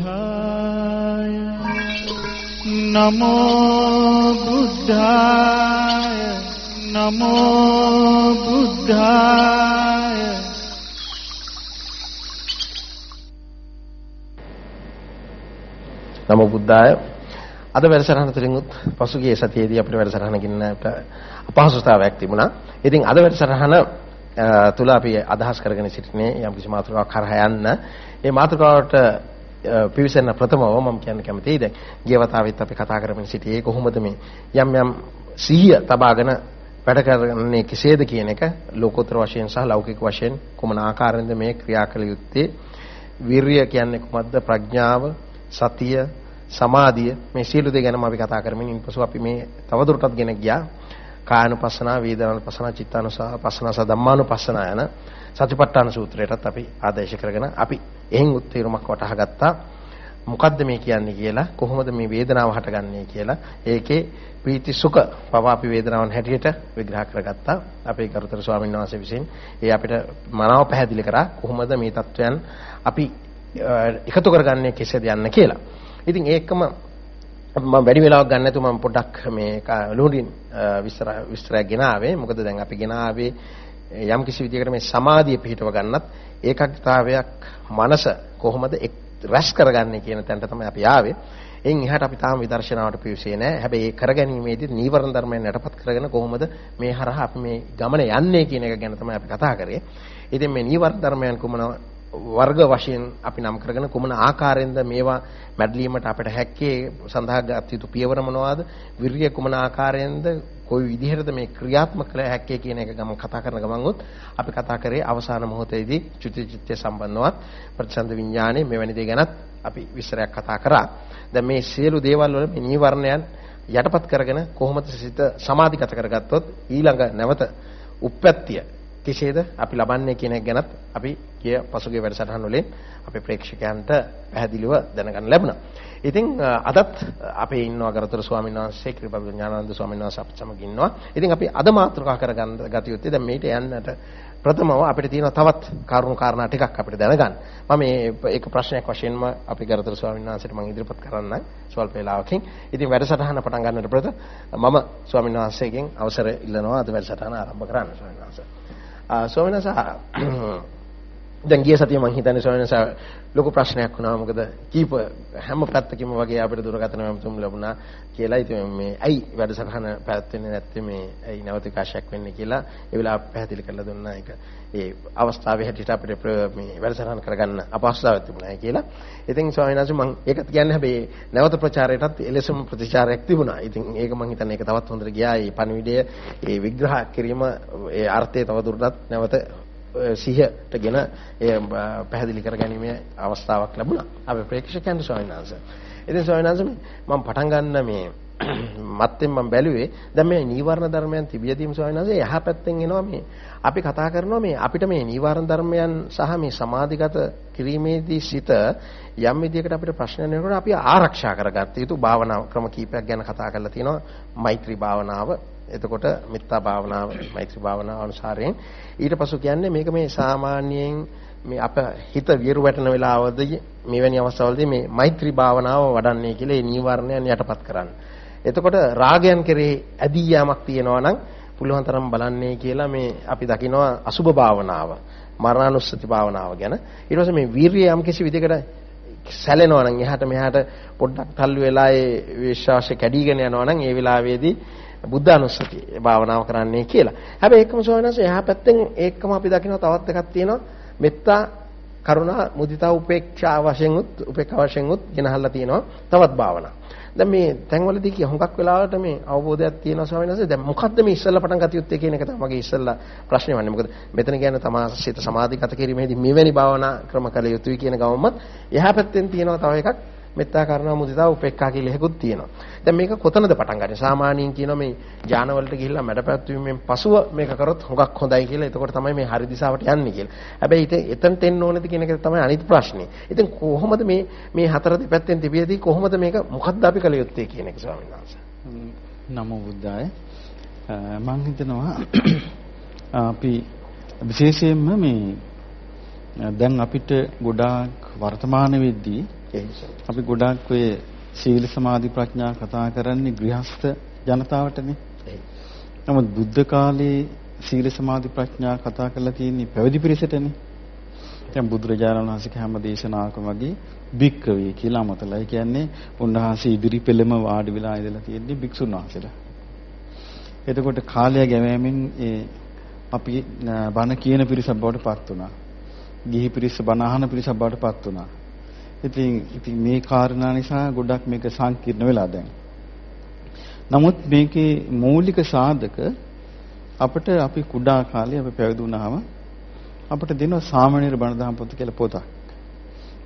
බුද්ධාය නමෝ බුද්ධාය නමෝ බුද්ධාය නමෝ බුද්ධාය අද වැඩසටහන තුළින් පසුගිය සතියේදී අපිට වැඩසටහන ගෙන්නට අපහසුතාවයක් තිබුණා. ඉතින් අද වැඩසටහන තුල අපි අදහස් කරගෙන සිටිනේ යම් කිසි මාතෘකාවක් කරහා යන්න. ඒ මාතෘකාවට පිවිසෙන ප්‍රථමව මම කියන්න කැමතියි. දැන් ගිය වතාවෙත් අපි කතා කරමින් සිටියේ කොහොමද මේ යම් යම් සිහිය තබාගෙන වැඩ කරන්නේ කෙසේද කියන එක ලෝකෝත්තර වශයෙන් සහ ලෞකික වශයෙන් කුමන ආකාරයෙන්ද මේ ක්‍රියා කළ යුත්තේ? විරිය කියන්නේ කුමක්ද? ප්‍රඥාව සතිය සමාධිය මේ සියලු දේ ගැනම අපි කතා කරමින් ඉන්පසු අපි මේ තවදුරටත් ගෙන ගියා. කායනුපස්සනා වේදනානුපස්සනා චිත්තානුපස්සනා සහ ධම්මානුපස්සනා යන සතිපට්ඨාන සූත්‍රයටත් අපි ආදේශ කරගෙන අපි එහෙන් උත්තේරුමක් වටහා ගත්තා. මොකද්ද මේ කියන්නේ කියලා? කොහොමද මේ වේදනාව හටගන්නේ කියලා? ඒකේ ප්‍රීති සුඛ පව අපි වේදනාවන් හැටියට විග්‍රහ කරගත්තා. අපේ ගරුතර ස්වාමීන් වහන්සේ විසින් ඒ අපිට මනාව පැහැදිලි කරා කොහොමද මේ தත්වයන් අපි එකතු කරගන්නේ කෙසේද යන්න කියලා. ඉතින් ඒකම මම වැඩි වෙලාවක් ගන්න නැතුව මම පොඩ්ඩක් මේ ලුහුඩින් විස්තර විස්තරයක් ගෙනාවේ. මොකද දැන් අපි ගෙනාවේ යම් කිසි විදිහකට මේ සමාධිය පිහිටව ගන්නත් ඒකග්ගතාවයක් මනස කොහොමද රැස් කරගන්නේ කියන තැනට තමයි අපි ආවේ. එයින් එහාට අපි තාම විදර්ශනාවට පිවිසේ නැහැ. හැබැයි ඒ කරගැනීමේදී නීවරණ ධර්මයන් යටපත් කරගෙන කොහොමද මේ හරහා අපි මේ ගමන යන්නේ කියන එක ගැන තමයි අපි කතා කරේ. ඉතින් මේ නීවරණ ධර්මයන් කුමන වර්ග වශයෙන් අපි නම් කරගෙන කුමන ආකාරයෙන්ද මේවා මැඩලීමට අපිට හැක්කේ සඳහා ගත යුතු පියවර මොනවාද? විරිය කුමන ආකාරයෙන්ද? කොයි විදිහටද මේ ක්‍රියාත්මක කළ හැක්කේ කියන එක ගම කතා කරන ගමන් උත් අපි කතා කරේ අවසාන මොහොතේදී චුති චිත්තය සම්බන්ධවත් ප්‍රතිසන්ද විඥානයේ මෙවැනි දේ ගැනත් අපි විස්තරයක් කතා කරා. දැන් මේ සියලු දේවල් වල මේ නීවරණයන් යටපත් කරගෙන කොහොමද සිත සමාධිගත කරගත්තොත් ඊළඟ නැවත උප්පත්තිය අතිශේද අපි ලබන්නේ කියන එක ගැනත් අපි කිය පසුගිය වැඩසටහන් වලින් අපේ ප්‍රේක්ෂකයන්ට පැහැදිලිව දැනගන්න ලැබුණා. ඉතින් අදත් අපේ ඉන්නවා ගරුතර ස්වාමීන් වහන්සේ ක්‍රිපබ්බ ඥානানন্দ ස්වාමීන් වහන්සේ අපිට සමග ඉන්නවා. ඉතින් අපි අද මාතෘකා කරගන්න ගතියුත්තේ දැන් මේට යන්නට ප්‍රථමව අපිට තියෙන තවත් කරුණු කාරණා ටිකක් අපිට දැනගන්න. මම මේ එක ප්‍රශ්නයක් වශයෙන්ම අපි ගරුතර ස්වාමීන් වහන්සේට මම ඉදිරිපත් කරන්නම් ස්වල්ප වේලාවකින්. ඉතින් වැඩසටහන පටන් ගන්නට ප්‍රථම මම ස්වාමීන් වහන්සේගෙන් අවසර ඉල්ලනවා අද වැඩසටහන ආරම්භ කරන්න ස්වාමීන් වහන්සේ. ස්වාමීන් වහන්සේ දැන් ගිය සතියේ මම හිතන්නේ ස්වාමීන් වහන්සේ ලොකු ප්‍රශ්නයක් වුණා මොකද කීප හැම පැත්තකින්ම වගේ අපිට දුරකථන මැමතුම් ලැබුණා කියලා ඉතින් මේ ඇයි වැඩසටහන පැවැත්වෙන්නේ නැත්තේ මේ ඇයි නැවත විකාශයක් වෙන්නේ කියලා ඒ වෙලාව පැහැදිලි කරලා දුන්නා ඒක ඒ අවස්ථාවේ හැටියට අපිට මේ වැඩසටහන කරගන්න අපහසුතාවයක් තිබුණා කියලා. ඉතින් ස්වාමීන් වහන්සේ මම ඒකත් කියන්නේ හැබැයි නැවත ප්‍රචාරයටත් එලෙසම ප්‍රතිචාරයක් තිබුණා. ඉතින් ඒක මම හිතන්නේ ඒක තවත් හොඳට ගියා. මේ පණිවිඩය ඒ විග්‍රහ කිරීම ඒ අර්ථය තවදුරටත් නැවත සිහියටගෙන ඒ පැහැදිලි කරගැනීමේ අවස්ථාවක් ලැබුණා. අපේ ප්‍රේක්ෂකයන්ට ස්වාමීන් වහන්සේ. ඉතින් ස්වාමීන් වහන්සේ මම පටන් ගන්න මේ මත්තෙන් මම බැලුවේ දැන් මේ නීවරණ ධර්මයන් තිබියදීම ස්වාමීන් වහන්සේ එහා පැත්තෙන් එනවා මේ අපි කතා කරනවා මේ අපිට මේ නීවරණ ධර්මයන් සහ මේ සමාධිගත කිරීමේදී සිත යම් විදියකට අපිට ප්‍රශ්න එනකොට අපි ආරක්ෂා කරගත්ත යුතු භාවනා ක්‍රම කීපයක් ගැන කතා කරලා තිනවා මෛත්‍රී භාවනාව එතකොට මෙත්තා භාවනාව මෛත්‍රී භාවනාව අනුසාරයෙන් ඊට පසු කියන්නේ මේක මේ සාමාන්‍යයෙන් මේ අප හිත විරු වැටෙන වෙලාවදී මෙවැනි අවස්ථාවලදී මේ මෛත්‍රී භාවනාව වඩන්නේ කියලා ඒ නීවරණයන් යටපත් කරන්න. එතකොට රාගයන් කෙරෙහි ඇදී යාමක් තියෙනවා නම් පුළුවන් තරම් බලන්නේ කියලා මේ අපි දකිනවා අසුබ භාවනාව, මරණානුස්සති භාවනාව ගැන. ඊට පස්සේ මේ වීරිය යම් කිසි විදිහකට සැලෙනවා නම් එහාට මෙහාට පොඩ්ඩක් තල්ලු වෙලා ඒ විශ්වාසය කැඩීගෙන යනවා නම් ඒ වෙලාවේදී බුද්ධානුස්සතිය භාවනාව කරන්නේ කියලා. හැබැයි ඒකම සෝවනස එහා පැත්තෙන් ඒකම අපි දකිනවා තවත් එකක් තියෙනවා. මෙත්තා කරුණා මුදිතා උපේක්ෂා වශයෙන් උත් උපේක්ෂා වශයෙන් උත් ගෙනහල්ලා තියෙනවා. තවත් භාවනා. දැන් මේ තැන්වලදී කිය හුඟක් වෙලාවට මේ අවබෝධයක් තියෙනවා ස්වාමීන් වහන්සේ. දැන් මොකද්ද මේ ඉස්සල්ලා පටන් ගත යුත්තේ කියන එක තමයි මගේ ඉස්සල්ලා ප්‍රශ්නේ වන්නේ. මොකද මෙතන කියන්නේ තමා සිත සමාධිගත කිරීමේදී මෙවැනි භාවනා ක්‍රම කළ යුතුයි කියන ගමමත් එහා පැත්තෙන් තියෙනවා තව එකක්. මෙත්තා කරුණා මුදිතා උපේක්ඛා කියලා එකකුත් තියෙනවා. දැන් මේක කොතනද පටන් ගන්නේ? සාමාන්‍යයෙන් කියනවා මේ ඥානවලට ගිහිල්ලා මැඩපැත්වීමෙන් පසුව මේක කරොත් හුඟක් හොඳයි කියලා. එතකොට තමයි මේ හරි දිශාවට යන්නේ කියලා. හැබැයි ඉතින් එතනට එන්න ඕනද කියන එක තමයි අනිත් ප්‍රශ්නේ. ඉතින් කොහොමද මේ මේ හතර දෙපැත්තෙන් තිබියදී කොහොමද මේක මොකක්ද අපි කළ යුත්තේ කියන එක ස්වාමීන් වහන්සේ. නමෝ බුද්ධාය. මම හිතනවා අපි විශේෂයෙන්ම මේ දැන් අපිට ගොඩාක් වර්තමාන වෙද්දී එහෙසම්. අපි ගොඩාක් ඔය සීල සමාධි ප්‍රඥා කතා කරන්නේ ගෘහස්ත ජනතාවටනේ. නමුත් බුද්ධ කාලේ සීල සමාධි ප්‍රඥා කතා කරලා තියෙන්නේ පැවිදි පිරිසටනේ. දැන් බුදුරජාණන් වහන්සේගේ හැම දේශනාවකම වගේ භික්කවේ කියලා අමතලා. ඒ කියන්නේ උන්වහන්සේ ඉදිරි පෙළම වාඩි වෙලා ඉඳලා තියෙන්නේ භික්ෂුන් වහන්සේලා. එතකොට කාලය ගැවෑමෙන් ඒ අපි බණ කියන පිරිසක් බවට පත් වුණා. ගිහි පිරිස බණ අහන පිරිසක් බවට පත් වුණා. ඉතින් ඉතින් මේ කාරණා නිසා ගොඩක් මේක සංකීර්ණ වෙලා දැන්. නමුත් මේකේ මූලික සාධක අපිට අපි කුඩා කාලේ අපි පැවිදි වුණාම අපිට දෙනවා සාමාන්‍ය බණදහම් පොත කියලා පොතක්.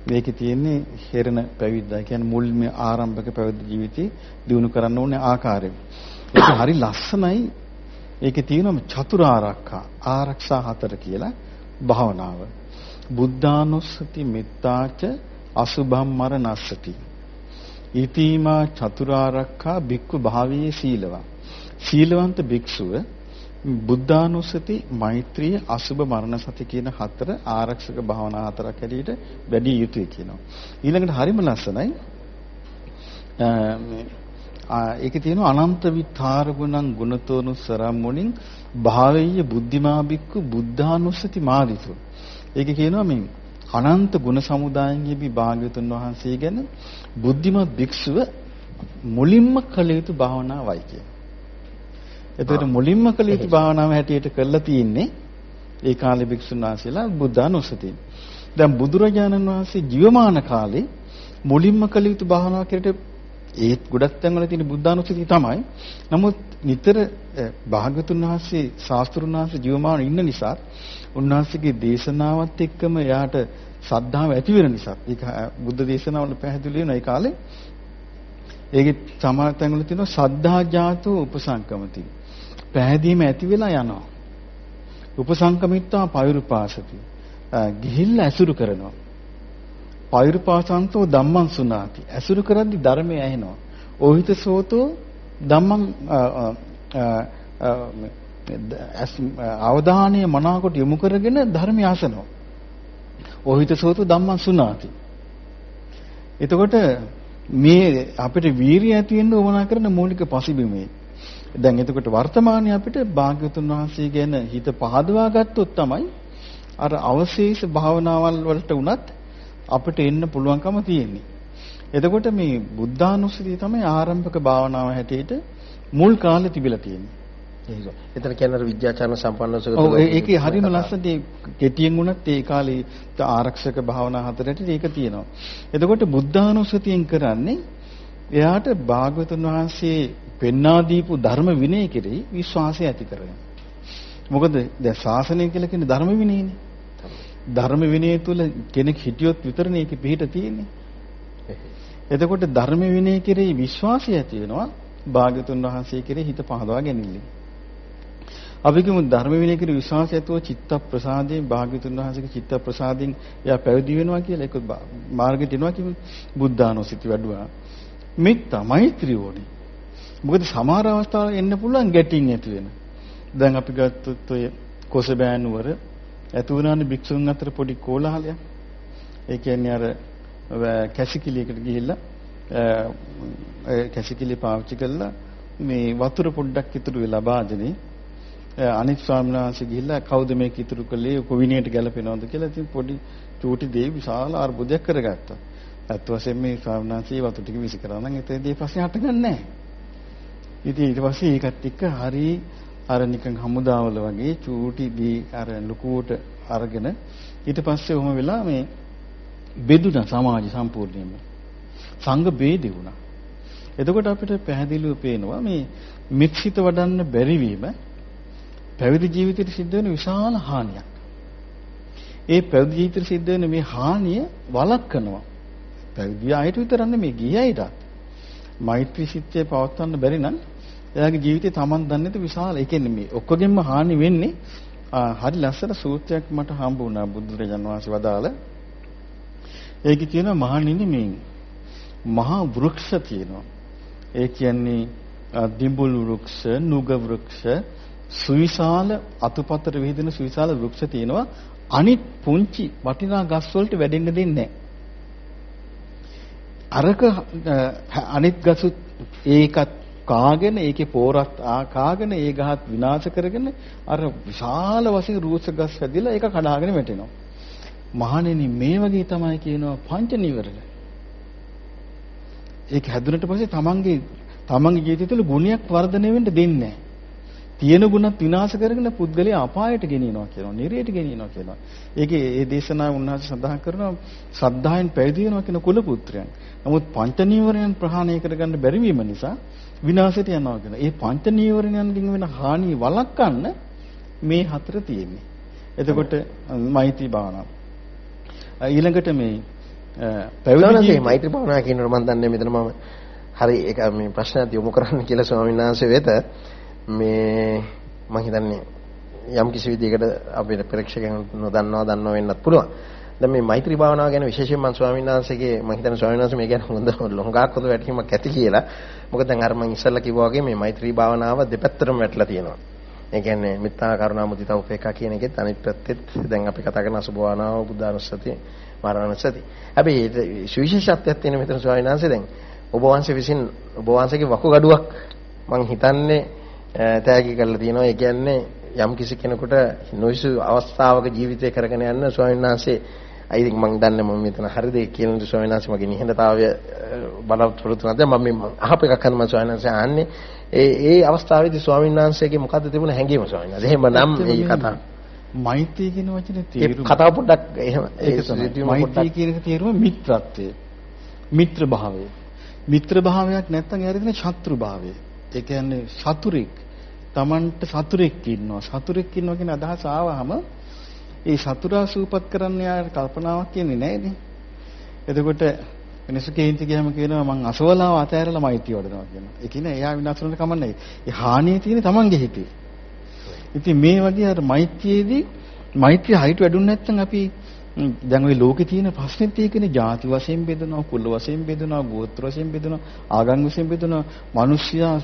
මේකේ තියෙන්නේ හේරණ පැවිද්දා. කියන්නේ මුල්ම ආරම්භක පැවිදි ජීවිතේ දිනු කරන්න ඕනේ ආකාරය. ඒක හරි ලස්සනයි. ඒකේ තියෙනවා චතුරාර්යකා ආරක්ෂා හතර කියලා භාවනාව. බුද්ධානුස්සති මෙත්තාච අසුභම් මරණස්සති. ඊතිමා චතුරාර්යකා බික්කු භාවයේ සීලවා. සීලවන්ත භික්ෂුව බුද්ධානුස්සති මෛත්‍රිය අසුබ මරණ සති කියන හතර ආරක්ෂක භාවනා හතරක් හැටියට වැඩි යුතුයි කියනවා. ඊළඟට හරිම ලස්සනයි. ඒකේ තියෙනවා අනන්ත විතර ගුණං ගුණතෝනු සරම්මුණින් භාවීය බුද්ධිමා බික්කු බුද්ධානුස්සති මාදිතු. ඒකේ කියනවා මේ අනන්ත ගුණ සමුදායෙහි භාග්‍යතුන් වහන්සේ ගැන බුද්ධිමත් භික්ෂුව මුලින්ම කළ යුතු භාවනාවයි කියන්නේ. එතකොට මුලින්ම කළ යුතු භාවනාව හැටියට කරලා තියෙන්නේ ඒ කාලේ භික්ෂුන් වහන්සේලා බුද්ධානුස්සතිය. දැන් බුදුරජාණන් වහන්සේ ජීවමාන කාලේ මුලින්ම කළ යුතු භාවනාව හැටියට ඒත් ගොඩක් තැන්වල තියෙන බුද්ධානුස්සතිය තමයි. නමුත් නිතර භාගතුන් වහන්සේ ශාස්ත්‍රුන් වහන්සේ ජීවමාන ඉන්න නිසා උන්වහන්සේගේ දේශනාවත් එක්කම එයාට ශ්‍රද්ධාව ඇති වෙන නිසා ඒක බුද්ධ දේශනාවල පැහැදිලි වෙන ඒ කාලේ ඒකේ සමහර තැන්වල තියෙනවා සද්ධා ජාතෝ උපසංකමති. පැහැදීම ඇති වෙලා යනවා. උපසංකමිත්වා පෛරුපාසති. ගිහිල්ලා ඇසුරු කරනවා. පෛරුපාසන්තෝ ධම්මං සුනාති. ඇසුරු කරද්දි ධර්මය ඇහෙනවා. ඕහිත සෝතෝ ධම්මං අවධානය මනාකොට යොමු කරගෙන ධර්මය අසනවා. ඕහිත සෝතෝ ධම්මං සුනාති. එතකොට මේ අපිට වීරිය ඇති වෙන්න උවමනා කරන මූලික පසුබිමේ. දැන් එතකොට වර්තමානයේ අපිට භාග්‍යවතුන් වහන්සේ ගැන හිත පහදවා ගත්තොත් තමයි අර අවශේෂ භාවනාවල් වලට උනත් අපිට එන්න පුළුවන්කම තියෙන්නේ. එතකොට මේ බුද්ධානුස්සතිය තමයි ආරම්භක භාවනාව හැටියට මුල් කාලේ තිබිලා තියෙන්නේ. ඒක. එතන කියන්නේ අර විද්‍යාචාරණ සම්පන්නසක ඔව් ඒකේ හරියම ලස්සනට කෙටියෙන් වුණත් ඒ කාලේ ආරක්ෂක භාවනා හතරට ඒක තියෙනවා. එතකොට බුද්ධානුස්සතියෙන් කරන්නේ එයාට භාග්‍යවතුන් වහන්සේ පෙන්වා දීපු ධර්ම විනය කෙරෙහි විශ්වාසය ඇති කරගන්න. මොකද දැන් ශාසනය කියලා කියන්නේ ධර්ම විනයනේ. ධර්ම විනය තුල කෙනෙක් හිටියොත් විතරනේ ඒකේ පිහිට තියෙන්නේ. එතකොට ධර්ම විනය කෙරෙහි විශ්වාසය ඇති වෙනවා භාග්‍යතුන් වහන්සේ කෙරෙහි හිත පහදවා ගැනීමෙන්. අපි කියමු ධර්ම විනය කෙරෙහි විශ්වාසය ඇතුව චිත්ත ප්‍රසාදයෙන් භාග්‍යතුන් වහන්සේගේ චිත්ත ප්‍රසාදයෙන් එයා පැවිදි වෙනවා කියලා ඒක මාර්ගෙට එනවා කියමු බුද්ධානුස්සති වැඩුවා. මෙත්තා මෛත්‍රිය ඕනේ. මොකද සමහර අවස්ථාවල එන්න පුළුවන් ගැටින් ඇති වෙන. දැන් අපි ගත්තොත් ඔය කොසබෑනුවර ඇති වුණානේ භික්ෂුන් අතර පොඩි කෝලාහලයක්. ඒ කියන්නේ අර කැසිකිලියකට ගිහිල්ලා කැසිකිලිය පාවිච්චි කළා මේ වතුර පොඩ්ඩක් ඉතුරු වෙලා වාදනේ අනිත් ස්වාමීන් වහන්සේ ගිහිල්ලා කවුද මේක ඉතුරු කළේ කොවිනියට ගැලපෙනවද කියලා ඉතින් පොඩි චූටි දේ විශාල අර්බුදයක් කරගත්තා. ඇත්ත වශයෙන්ම මේ ස්වාමීන් වහන්සේ වතු ටික විසි කරා නම් එතනදී ප්‍රශ්නේ හටගන්නේ නැහැ. ඉතින් ඊට පස්සේ ඒකත් එක්ක හරි අර නිකන් හමුදාවල වගේ චූටි දී අර ලুকুවට අරගෙන ඊට පස්සේ ඔහම වෙලා මේ බෙදුණා සමාජය සම්පූර්ණයෙන්ම. සංඝ බේදේ වුණා. එතකොට අපිට පැහැදිලිව පේනවා මේ මිත්‍සිත වඩන්න බැරි වීම පැවිදි ජීවිතයට සිද්ධ වෙන විශාල හානියක්. ඒ පැවිදි ජීවිතයට සිද්ධ වෙන මේ හානිය වළක්වනවා. පැවිදි ආයත විතරක් නෙමෙයි ගියයිටත්. මෛත්‍රී සිත්ය පවත්වන්න බැරි නම් එයාගේ ජීවිතේ Taman දන්නේ නැති විශාල ඒ කියන්නේ මේ ඔක්කොගෙම හානි වෙන්නේ හරි ලස්සන සූත්‍රයක් මට හම්බ වුණා බුදුරජාන් වහන්සේ වදාළ ඒකේ තියෙනවා මහණෙනි මේ මහා වෘක්ෂ තියෙනවා. ඒ කියන්නේ දිඹුල් වෘක්ෂ නුග වෘක්ෂ සුවිශාල අතුපතර විහිදෙන සුවිශාල වෘක්ෂ තියෙනවා. අනිත් පුංචි වටිනා ගස් වලට වැඩෙන්න දෙන්නේ නැහැ. අරක අනිත් ගසුත් ඒකත් කාගෙන ඒකේ පෝරත් ආකාගෙන ඒ ගහත් විනාශ කරගෙන අර විශාල වශයෙන් රූස ගස් හැදිලා ඒක කඩාගෙන වැටෙනවා. මහණෙනි මේ වගේ තමයි කියනවා පංච නීවරණ. ඒක හැදුනට පස්සේ තමන්ගේ තමන්ගේ ජීවිතය තුළ ගුණයක් වර්ධනය වෙන්න දෙන්නේ නැහැ. තියෙන ගුණත් විනාශ කරගෙන පුද්ගලයා අපායට ගෙනියනවා කියනවා. නිරයට ගෙනියනවා කියනවා. ඒකේ ඒ දේශනාව උන්වහන්සේ සඳහන් කරනවා ශ්‍රද්ධාවෙන් පැවිදි වෙනවා කියන කුල පුත්‍රයන්. නමුත් පංච නීවරණයන් ප්‍රහාණය කරගන්න බැරි වීම නිසා විනාශයට යනවා කියනවා. ඒ පංච නීවරණයන්ගෙන් වෙන හානිය වළක්වන්න මේ හතර තියෙන්නේ. එතකොට මෛත්‍රී භාවනාව. ඊළඟට මේ පැවිදි මෛත්‍රී භාවනාව කියනකොට මම දන්නේ මෙතන මම හරි ඒක මේ ප්‍රශ්නයක් යොමු කරන්න කියලා ස්වාමීන් වහන්සේ වෙත මේ මම හිතන්නේ යම් කිසි විදිහකට අපේ ප්‍රේක්ෂකයන් නොදන්නවා දන්නව වෙන්නත් පුළුවන්. දැන් මේ මෛත්‍රී භාවනාව ගැන විශේෂයෙන් මම ස්වාමීන් වහන්සේගේ මම හිතන්නේ ස්වාමීන් වහන්සේ මේ ගැන හොඳ ලොංගාක් හොඳ වැටහීමක් ඇති කියලා. මොකද දැන් අර මම ඉස්සල්ලා කිව්වා වගේ මේ මෛත්‍රී භාවනාව දෙපැත්තටම වැටලා තියෙනවා. ඒ කියන්නේ මිත්‍යා කරුණා මුදිතා උපේක්ඛා කියන එකෙත් අනිත් පැත්තෙත් දැන් අපි කතා කරන අසුභ භාවනාව බුද්ධානුස්සතිය මරණසති. හැබැයි සුවිශේෂත්වයක් තියෙන මෙතන ස්වාමීන් වහන්සේ දැන් ඔබ වහන්සේ විසින් ඔබ වහන්සේගේ වකුගඩුවක් මම හිතන්නේ තෑගි කරලා තියෙනවා. ඒ කියන්නේ යම් කිසි කෙනෙකුට නොයිසු අවස්ථාවක ජීවිතය කරගෙන යන්න ස්වාමීන් වහන්සේ I think මම දන්නේ මම මෙතන හරිද කියන ස්වාමීන් වහන්සේ මගේ නිහඬතාවය බලාපොරොත්තු නැද්ද? මම මේ අහප එකක් හරි මම ස්වාමීන් වහන්සේ අහන්නේ. ඒ ඒ අවස්ථාවේදී ස්වාමීන් වහන්සේගේ මොකද්ද තිබුණ හැඟීම ස්වාමීන් වහන්සේ? එහෙමනම් මේ කතාව මෛත්‍රී කියන වචනේ තේරුම කතාව පොඩ්ඩක් එහෙම ඒක මෛත්‍රී කියන එක තේරුම මිත්‍රත්වය. මිත්‍ර භාවය මිත්‍ර භාවයක් නැත්නම් එයාට තියෙන ශත්‍රු භාවය ඒ කියන්නේ සතුරෙක්. Tamanට සතුරෙක් ඉන්නවා. සතුරෙක් ඉන්නවා කියන අදහස ආවහම ඒ සතුරා සූපත් කරන්න යාට කල්පනාවක් කියන්නේ නැහැනේ. එතකොට මිනිස්සු කේන්ති ගියාම කියනවා මං අසවලාව අතෑරලා මයිටි වඩනවා කියනවා. ඒ කියන්නේ එයා විනාශ වෙනට කමක් නැහැ. ඒ හානිය තියෙන්නේ Tamanගේ හිතේ. ඉතින් මේ වගේ අර මෛත්‍රියේදී මෛත්‍රිය හයිට වැඩුණ නැත්නම් අපි දැන් ওই ලෝකේ තියෙන ප්‍රශ්නෙත් ඒකනේ ಜಾති වශයෙන් බෙදනවා කුල වශයෙන් බෙදනවා ගෝත්‍ර වශයෙන් බෙදනවා ආගම් වශයෙන් බෙදනවා මිනිස්සයා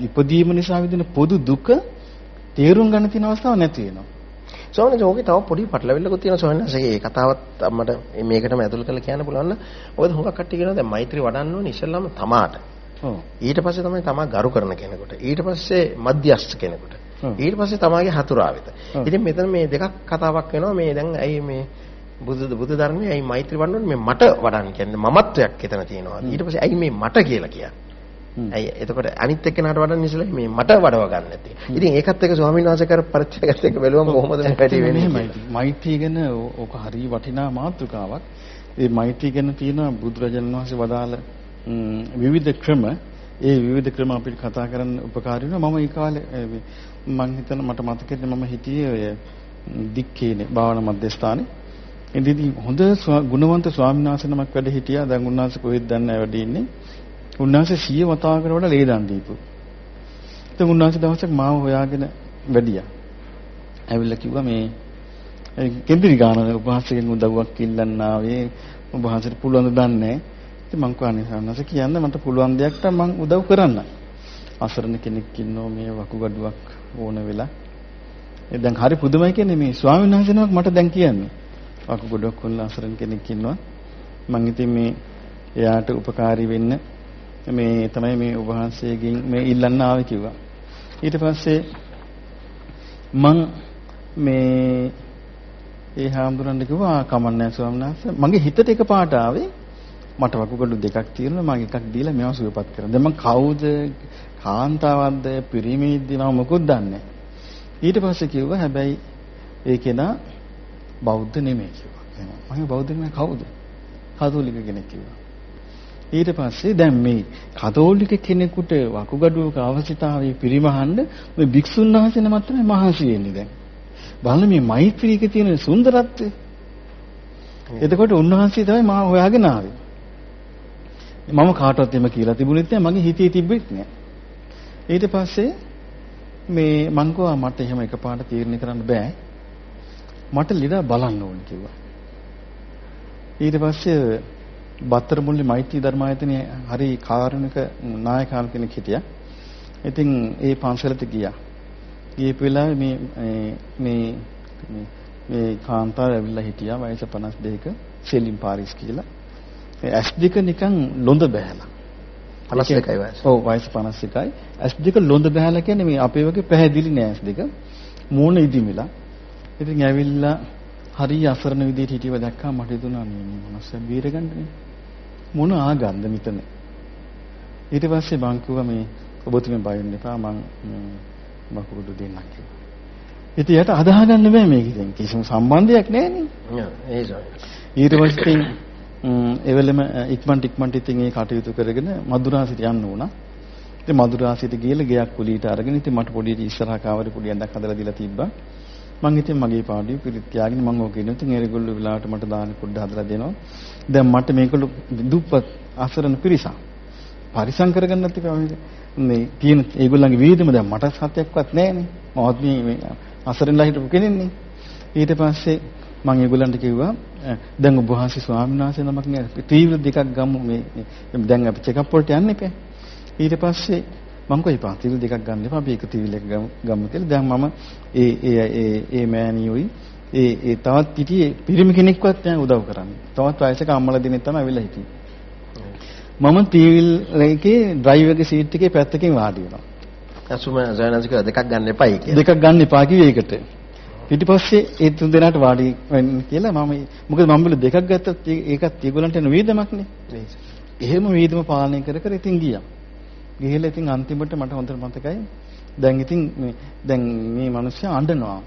ඉපදීම නිසා විඳින පොදු දුක තේරුම් ගන්න තියෙන අවස්ථාවක් නැති වෙනවා ස්වාමීනි ඕකේ තව පොඩි පටලවිල්ලකුත් තියෙනවා ස්වාමීනි. ඒ කතාවත් මට මේකටම ඇතුළු කරලා කියන්න පුළුවන් නම් මොකද හුඟක් කට්ටිය කියනවා දැන් මෛත්‍රී වඩන්න ඕනේ ඉස්සෙල්ලාම තමාට. ඊට පස්සේ තමයි තමා ගරු කරන කෙනෙකුට. ඊට පස්සේ මධ්‍යස්ථ කෙනෙකුට. ඊට පස්සේ තමාගේ හතුරා වෙත. ඉතින් මෙතන මේ දෙකක් කතාවක් වෙනවා මේ දැන් ඇයි මේ බුදු බුදු ධර්මයේ ඇයි මෛත්‍රී වඩන්න මේ මට වඩන්න කියන්නේ මමත්වයක් එතන තියෙනවා. ඊට පස්සේ ඇයි මේ මට කියලා කියන්නේ. ඇයි එතකොට අනිත් එක්කෙනාට වඩන්න ඉස්සෙල්ලා මේ මට වඩව ගන්න නැති. ඉතින් ඒකත් එක්ක ස්වාමීන් වහන්සේ කර පරිත්‍යාගයත් එක්ක බැලුවම කොහොමද මේ වැඩි වෙන්නේ? මෛත්‍රී ගැන ඕක හරිය වටිනා මාතෘකාවක්. ඒ මෛත්‍රී ගැන තියෙන බුදුරජාණන් වහන්සේ වදාළ විවිධ ක්‍රම ඒ විවිධ ක්‍රම අපිට කතා කරන්න උපකාරී වෙනවා. මම ඒ කාලේ මම හිතන මට මතකෙන්නේ මම හිටියේ ඔය දික්කේනේ භාවනා මධ්‍යස්ථානේ. එදිදී හොඳ ගුණවන්ත ස්වාමීන් වහන්සේ නමක් වැඩ හිටියා. දැන් උන්වහන්සේ කොහෙද දන්නේ වැඩ ඉන්නේ. උන්වහන්සේ 100 වතාවකට වඩා ලේ දන් දීපු. ඉතින් උන්වහන්සේ දවසක් මාව හොයාගෙන වැඩියා. ඇවිල්ලා කිව්වා මේ කෙන්දිරි ගාන උපහාසයෙන් උදව්වක් ඉල්ලන්න ආවේ උපහාසයට පුළුවන් ද දන්නේ ඉතින් මං කවන්නේ සන්නස කියන්න මට පුළුවන් දෙයක් නම් මං උදව් කරන්න. අසරණ කෙනෙක් ඉන්නෝ මේ වකුගඩුවක් ඕන වෙලා. ඒ දැන් හරි පුදුමයි කියන්නේ මේ ස්වාමීන් වහන්සේ නමක් මට දැන් කියන්නේ. වකුගඩුවක් වුණ අසරණ කෙනෙක් ඉන්නවා. මං ඉතින් මේ එයාට උපකාරී වෙන්න මේ තමයි මේ උපහාසයෙන් මේ ඉල්ලන්න ආවේ කිව්වා. ඊට පස්සේ මං මේ ඒ හාමුදුරන්ට කිව්වා කමන්නේ ස්වාමීන් වහන්සේ මගේ හිතට එකපාරට ආවේ මට වකුගඩු දෙකක් තියෙනවා මම එකක් දීලා මේවා සුවපත් කරනවා. දැන් මං කවුද කාන්තාවක්ද පිරිමිද්ද නම මොකුත් දන්නේ ඊට පස්සේ කිව්වා හැබැයි ඒ කෙනා බෞද්ධ නෙමෙයි කිව්වා. මම බෞද්ධ නෙමෙයි කවුද? කතෝලික කෙනෙක් කිව්වා. ඊට පස්සේ දැන් මේ කතෝලික කෙනෙකුට වකුගඩුවක අවශ්‍යතාවය පිරිමහන්න මේ භික්ෂුන් වහන්සේ නමක් තමයි මහන්සි වෙන්නේ දැන්. බලන්න මේ මෛත්‍රීක තියෙන සුන්දරත්වය. එතකොට උන්වහන්සේ තමයි මාව හොයාගෙන ආවේ. මම කාටවත් එම කියලා තිබුණෙත් නෑ මගේ හිතේ තිබෙත් නෑ. ඊට පස්සේ මේ මං කෝවා මට එහෙම එකපාරට තීරණය කරන්න බෑ. මට ලීඩ බලන්න ඕනේ කිව්වා. ඊට පස්සේ බත්තර මුල්ලේ මෛත්‍රී ධර්මායතනයේ හරි කාරුණික නායකයන් කෙනෙක් හිටියා. ඉතින් ඒ පන්සලට ගියා. ගියපු වෙලාවේ මේ මේ මේ කාන්තාව ඇවිල්ලා හිටියා වයස 52ක සෙලින් පාරිස් කියලා. ඇස් දෙක නිකන් ලොඳ බෑලා. 52යි වයස. ඔව් වයස 51යි. ඇස් දෙක ලොඳ බෑලා කියන්නේ මේ අපේ වගේ පැහැදිලි නෑ ඇස් දෙක. මූණ ඉදිමිලා. ඉතින් ඇවිල්ලා හරිය අසරණ විදිහට හිටියව දැක්කම මට හිතුණා මේ මනුස්සයා බීරගන්නනේ. මොන ආගන්ද මෙතන. ඊට පස්සේ මං කිව්වා මේ ඔබතුමී බය වෙන්න එපා මං මකුඩු දෙන්නම් කිව්වා. ඉතින් යට අදාහ ගන්න බෑ මේක ඉතින් කිසිම සම්බන්ධයක් නැහැ නේ. ඊට පස්සේ එවෙලෙම ඉක්මනට ඉක්මනට ඉතින් ඒ කටයුතු කරගෙන මදුරාසිට යන්න උනා. ඉතින් මදුරාසිට ගිහලා ගෙයක් කුලීට අරගෙන ඉතින් මට පොඩි ඉස්සරහා කාමරේ පොඩි ඇඳක් හදලා දීලා තිබ්බා. මං ඉතින් මගේ පාඩිය පිළිත් තියාගෙන මං ඕක කියනවා. ඉතින් ඒගොල්ලෝ වෙලාවට මට දාන පොඩ්ඩ හදලා දෙනවා. දැන් මට මේගොල්ලෝ දුප්පත් අසරණ පිරිසක්. පරිසම් කරගන්නත් එපා මේක. මේ තියෙන ඒගොල්ලන්ගේ වීදම දැන් මට සත්‍යයක්වත් නැහැනේ. මමත් මේ අසරණලා හිටපු කෙනෙක්නේ. ඊට පස්සේ මම ඒගොල්ලන්ට කිව්වා දැන් ඔබ වහන්සේ ස්වාමීන් වහන්සේ නමක් නේ ටීවී දෙකක් ගමු මේ දැන් අපි චෙකප් වලට යන්න එපා. ඊට පස්සේ මම කොයි පාතිල් දෙකක් ගන්න එපා අපි එක ටීවී එකක් ගමු කියලා. දැන් මම ඒ ඒ ඒ ඒ මෑණියෝයි ඒ ඒ තවත් පිටියේ පිරිමි කෙනෙක්වත් දැන් උදව් කරන්නේ. තවත් වයසක අම්මලා දෙනෙක් තමයි අවිලා හිටියේ. මම ටීවී එකේ ඩ්‍රයිවර් එකේ සීට් එකේ පැත්තකින් වාඩි වෙනවා. අසුම ජයනන්සික දෙකක් ගන්න එපායි කියලා. දෙකක් ගන්න එපා කිව්වේ ඒකට. ඊට පස්සේ ඒ තුන් දෙනාට වාඩි වෙන්න කියලා මම මොකද මම බල දෙකක් ගත්තත් ඒකත් ඒගොල්ලන්ට එන වේදමක්නේ. එහෙම වේදම පාලනය කර කර ඉතින් ගියා. ගිහලා ඉතින් අන්තිමට මට හොඳට මතකයි. දැන් ඉතින් මේ දැන් මේ මිනිස්සයා අඬනවා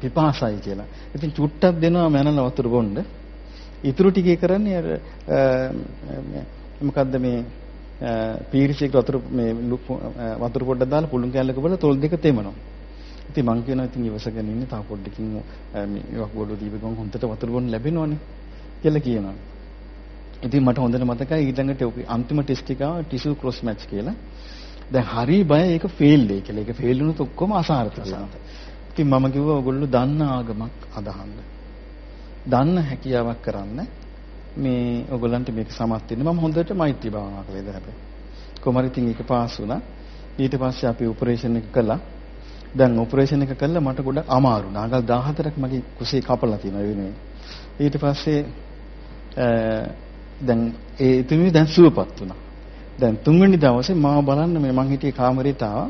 පිපාසයි කියලා. ඉතින් චුට්ටක් දෙනවා මනල වතුර බොන්න. ඉතුරු ටිකේ කරන්නේ අර මොකද්ද මේ පීරිසියක වතුර මේ වතුර පොඩ්ඩක් දාලා පුළුන් කැල්ලක බලලා තොල් දෙක තෙමනවා. ඉතින් මං කියනවා ඉතින් ඉවසගෙන ඉන්නේ තා පොඩ්ඩකින් මේ වකුගඩු දීප ගමන් හොඳට වතුර බොන්න ලැබෙනවනේ කියලා කියනවා. ඉතින් මට හොඳට මතකයි ඊළඟට අන්තිම ටෙස්ට් එක ටිෂු ක්‍රොස් මැච් කියලා. දැන් හරි බය ඒක ෆේල් වෙයි කියලා. ඒක ෆේල් වුණොත් ඔක්කොම අසාර්ථකයි. ඉතින් මම කිව්වා ඔයගොල්ලෝ දන්න ආගමක් අදහන්න. දන්න හැකියාවක් කරන්න. මේ ඔයගොල්ලන්ට මේක සමත් වෙන්න මම හොඳට මෛත්‍රී භාවනා කළේ දැන්. කොහමද ඉතින් ඒක පාස් වුණා. ඊට පස්සේ අපි ඔපරේෂන් එක කළා. දැන් ඔපරේෂන් එක කළා මට ගොඩක් අමාරු. නාගල් 14ක් මගේ කුසේ කපලා තියෙනවා ඒ වෙනුවෙන්. ඊට පස්සේ දැන් ඒ තුමි දැන් සුවපත් වුණා. දැන් තුන්වෙනි දවසේ මාව බලන්න මේ මං හිටියේ කාමරේට ආවා.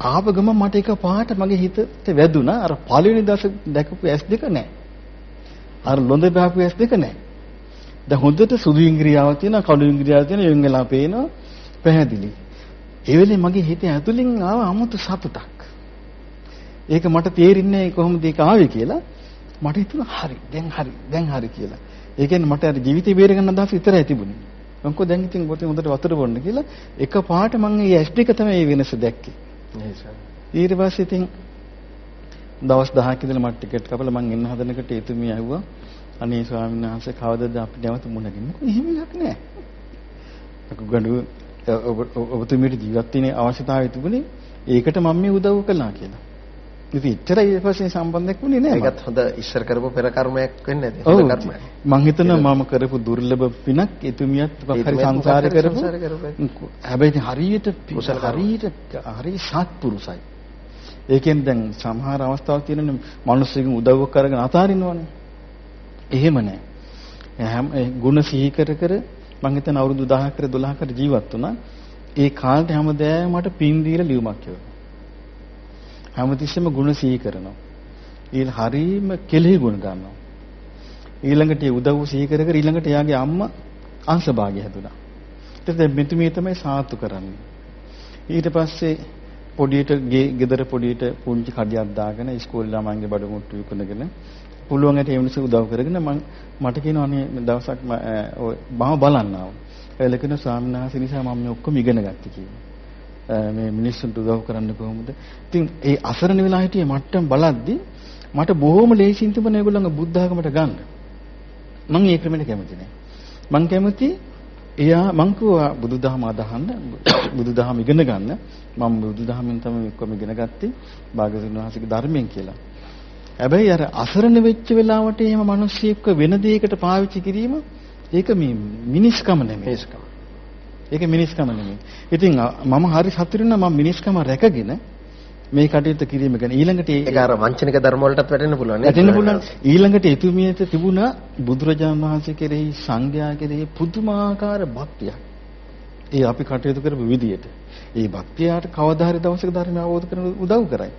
ආව ගම මට එක පාට මගේ හිතට වැදුනා. අර පළවෙනි දවසේ දැකපු ඇස් දෙක නැහැ. අර ලොඳ බහපු ඇස් දෙක නැහැ. දැන් හොඳට සුදු ඉංග්‍රීසියාවක් තියෙනවා, කළු ඉංග්‍රීසියාවක් තියෙනවා, යොන් වෙලා පේනවා. පැහැදිලි. ඒ වෙලේ මගේ හිතේ ඇතුලින් ආව 아무තු සතුටක්. ඒක මට තේරෙන්නේ කොහොමද ඒක ආවේ කියලා. මට හිතුණා හරි, දැන් හරි, දැන් හරි කියලා. ඒ කියන්නේ මට අර ජීවිතේ බේර ගන්න අදහස විතරයි තිබුණේ. මම කිව්වා දැන් ඉතින් ගොතේ හොඳට වතුර බොන්න කියලා එක පාට මම මේ ඇස් දෙක තමයි මේ වෙනස දැක්කේ. ඊට පස්සේ ඉතින් දවස් 10ක ඉඳලා මට ටිකට් කපලා මං එන්න හදනකොට එතුමිය ඇහුවා අනේ ස්වාමීන් වහන්සේ කවදද අපි නැවත මුණ? මොකද එහෙම එකක් නෑ. අකුගඩුව ඔබතුමීට ජීවත් වෙන්න අවශ්‍යතාවය තිබුණේ ඒකට මම මේ උදව් කළා කියලා. ඉතින් ඉතරයි ඊට පස්සේ සම්බන්ධයක් වුණේ නෑ. ඒකත් හොඳ ඉස්සර කරපු පෙර කර්මයක් වෙන්නේ නැති. හොඳ කර්මයක්. මම හිතනවා මම කරපු දුර්ලභ පිනක් එතුමියත් හරි සංසාරේ කරපු. හැබැයි හරියට හරියට හරි සත්පුරුසයි. ඒකෙන් දැන් සමහර අවස්ථාවක් තියෙනනේ මිනිස්සුකින් උදව් කරගෙන අතාරිනවනේ. එහෙම නෑ. හැම ಗುಣ සිහි කර කර මං හිතන අවුරුදු 10ක 12කට ජීවත් වුණා. ඒ කාලේ හැමදාම මට පින් දීලා ලියුමක් කියවනවා. හැමතිස්සෙම ಗುಣ සිහි කරනවා. ඊළ හරීම කෙලෙහි ගුණ ගන්නවා. ඊළඟට ඒ උදව් සිහි කර කර ඊළඟට එයාගේ අම්මා අංශභාගය හැදුනා. ඊට දැන් මෙතුමිය තමයි සාතු කරන්නේ. ඊට පස්සේ පොඩියට ගෙදර පොඩියට පුංචි කඩියක් දාගෙන ඉස්කෝලේ ළමයින්ගේ බඩ මුට්ටු විකුණගෙන පුළුවන් ඇට ඒ මිනිස්සු උදව් කරගෙන මම මට කියනවා අනේ දවසක් ඔය මම බලන්න ආවා. එලකන ස්වාමීන් වහන්සේ නිසා මම මේ ඔක්කොම ඉගෙන ගත්තා කියලා. මේ මිනිස්සුන්ට උදව් කරන්න කොහොමද? ඉතින් ඒ අසරණ වෙලා හිටියේ මට්ටම් බලද්දි මට බොහොම ලේසියෙන් තිබුණ ඒගොල්ලන්ගේ බුද්ධ ආගමට ගන්න. මම ඒ ක්‍රමෙට කැමති නෑ. මං කැමති එයා මං කිව්වා බුදුදහම අදහන්න බුදුදහම ඉගෙන ගන්න. මම බුදුදහමෙන් තමයි ඔක්කොම ඉගෙන ගත්තේ. භාගතුන් වහන්සේගේ ධර්මයෙන් කියලා. හැබැයි අර අසරණ වෙච්ච වෙලාවට එහෙම මිනිස්සෙක්ව වෙන දෙයකට පාවිච්චි කිරීම ඒක මේ මිනිස්කම නෙමෙයි. ඒක මිනිස්කම නෙමෙයි. ඉතින් මම හරි සතුටු වෙනවා මම මිනිස්කම රැකගෙන මේ කටයුත්ත කිරීම ගැන ඊළඟට ඒක අර වංචනික ධර්ම වලටත් වැටෙන්න පුළුවන් නේද? වැටෙන්න පුළුවන් ඊළඟට එතුමියට තිබුණා බුදුරජාණන් වහන්සේ කෙරෙහි සංඝයා කෙරෙහි පුදුමාකාර භක්තියක්. ඒ අපි කටයුතු කරපු විදියට. ඒ භක්තියට කවදා හරි දවසක ධර්මය අවබෝධ කරගන්න උදව් කරයි.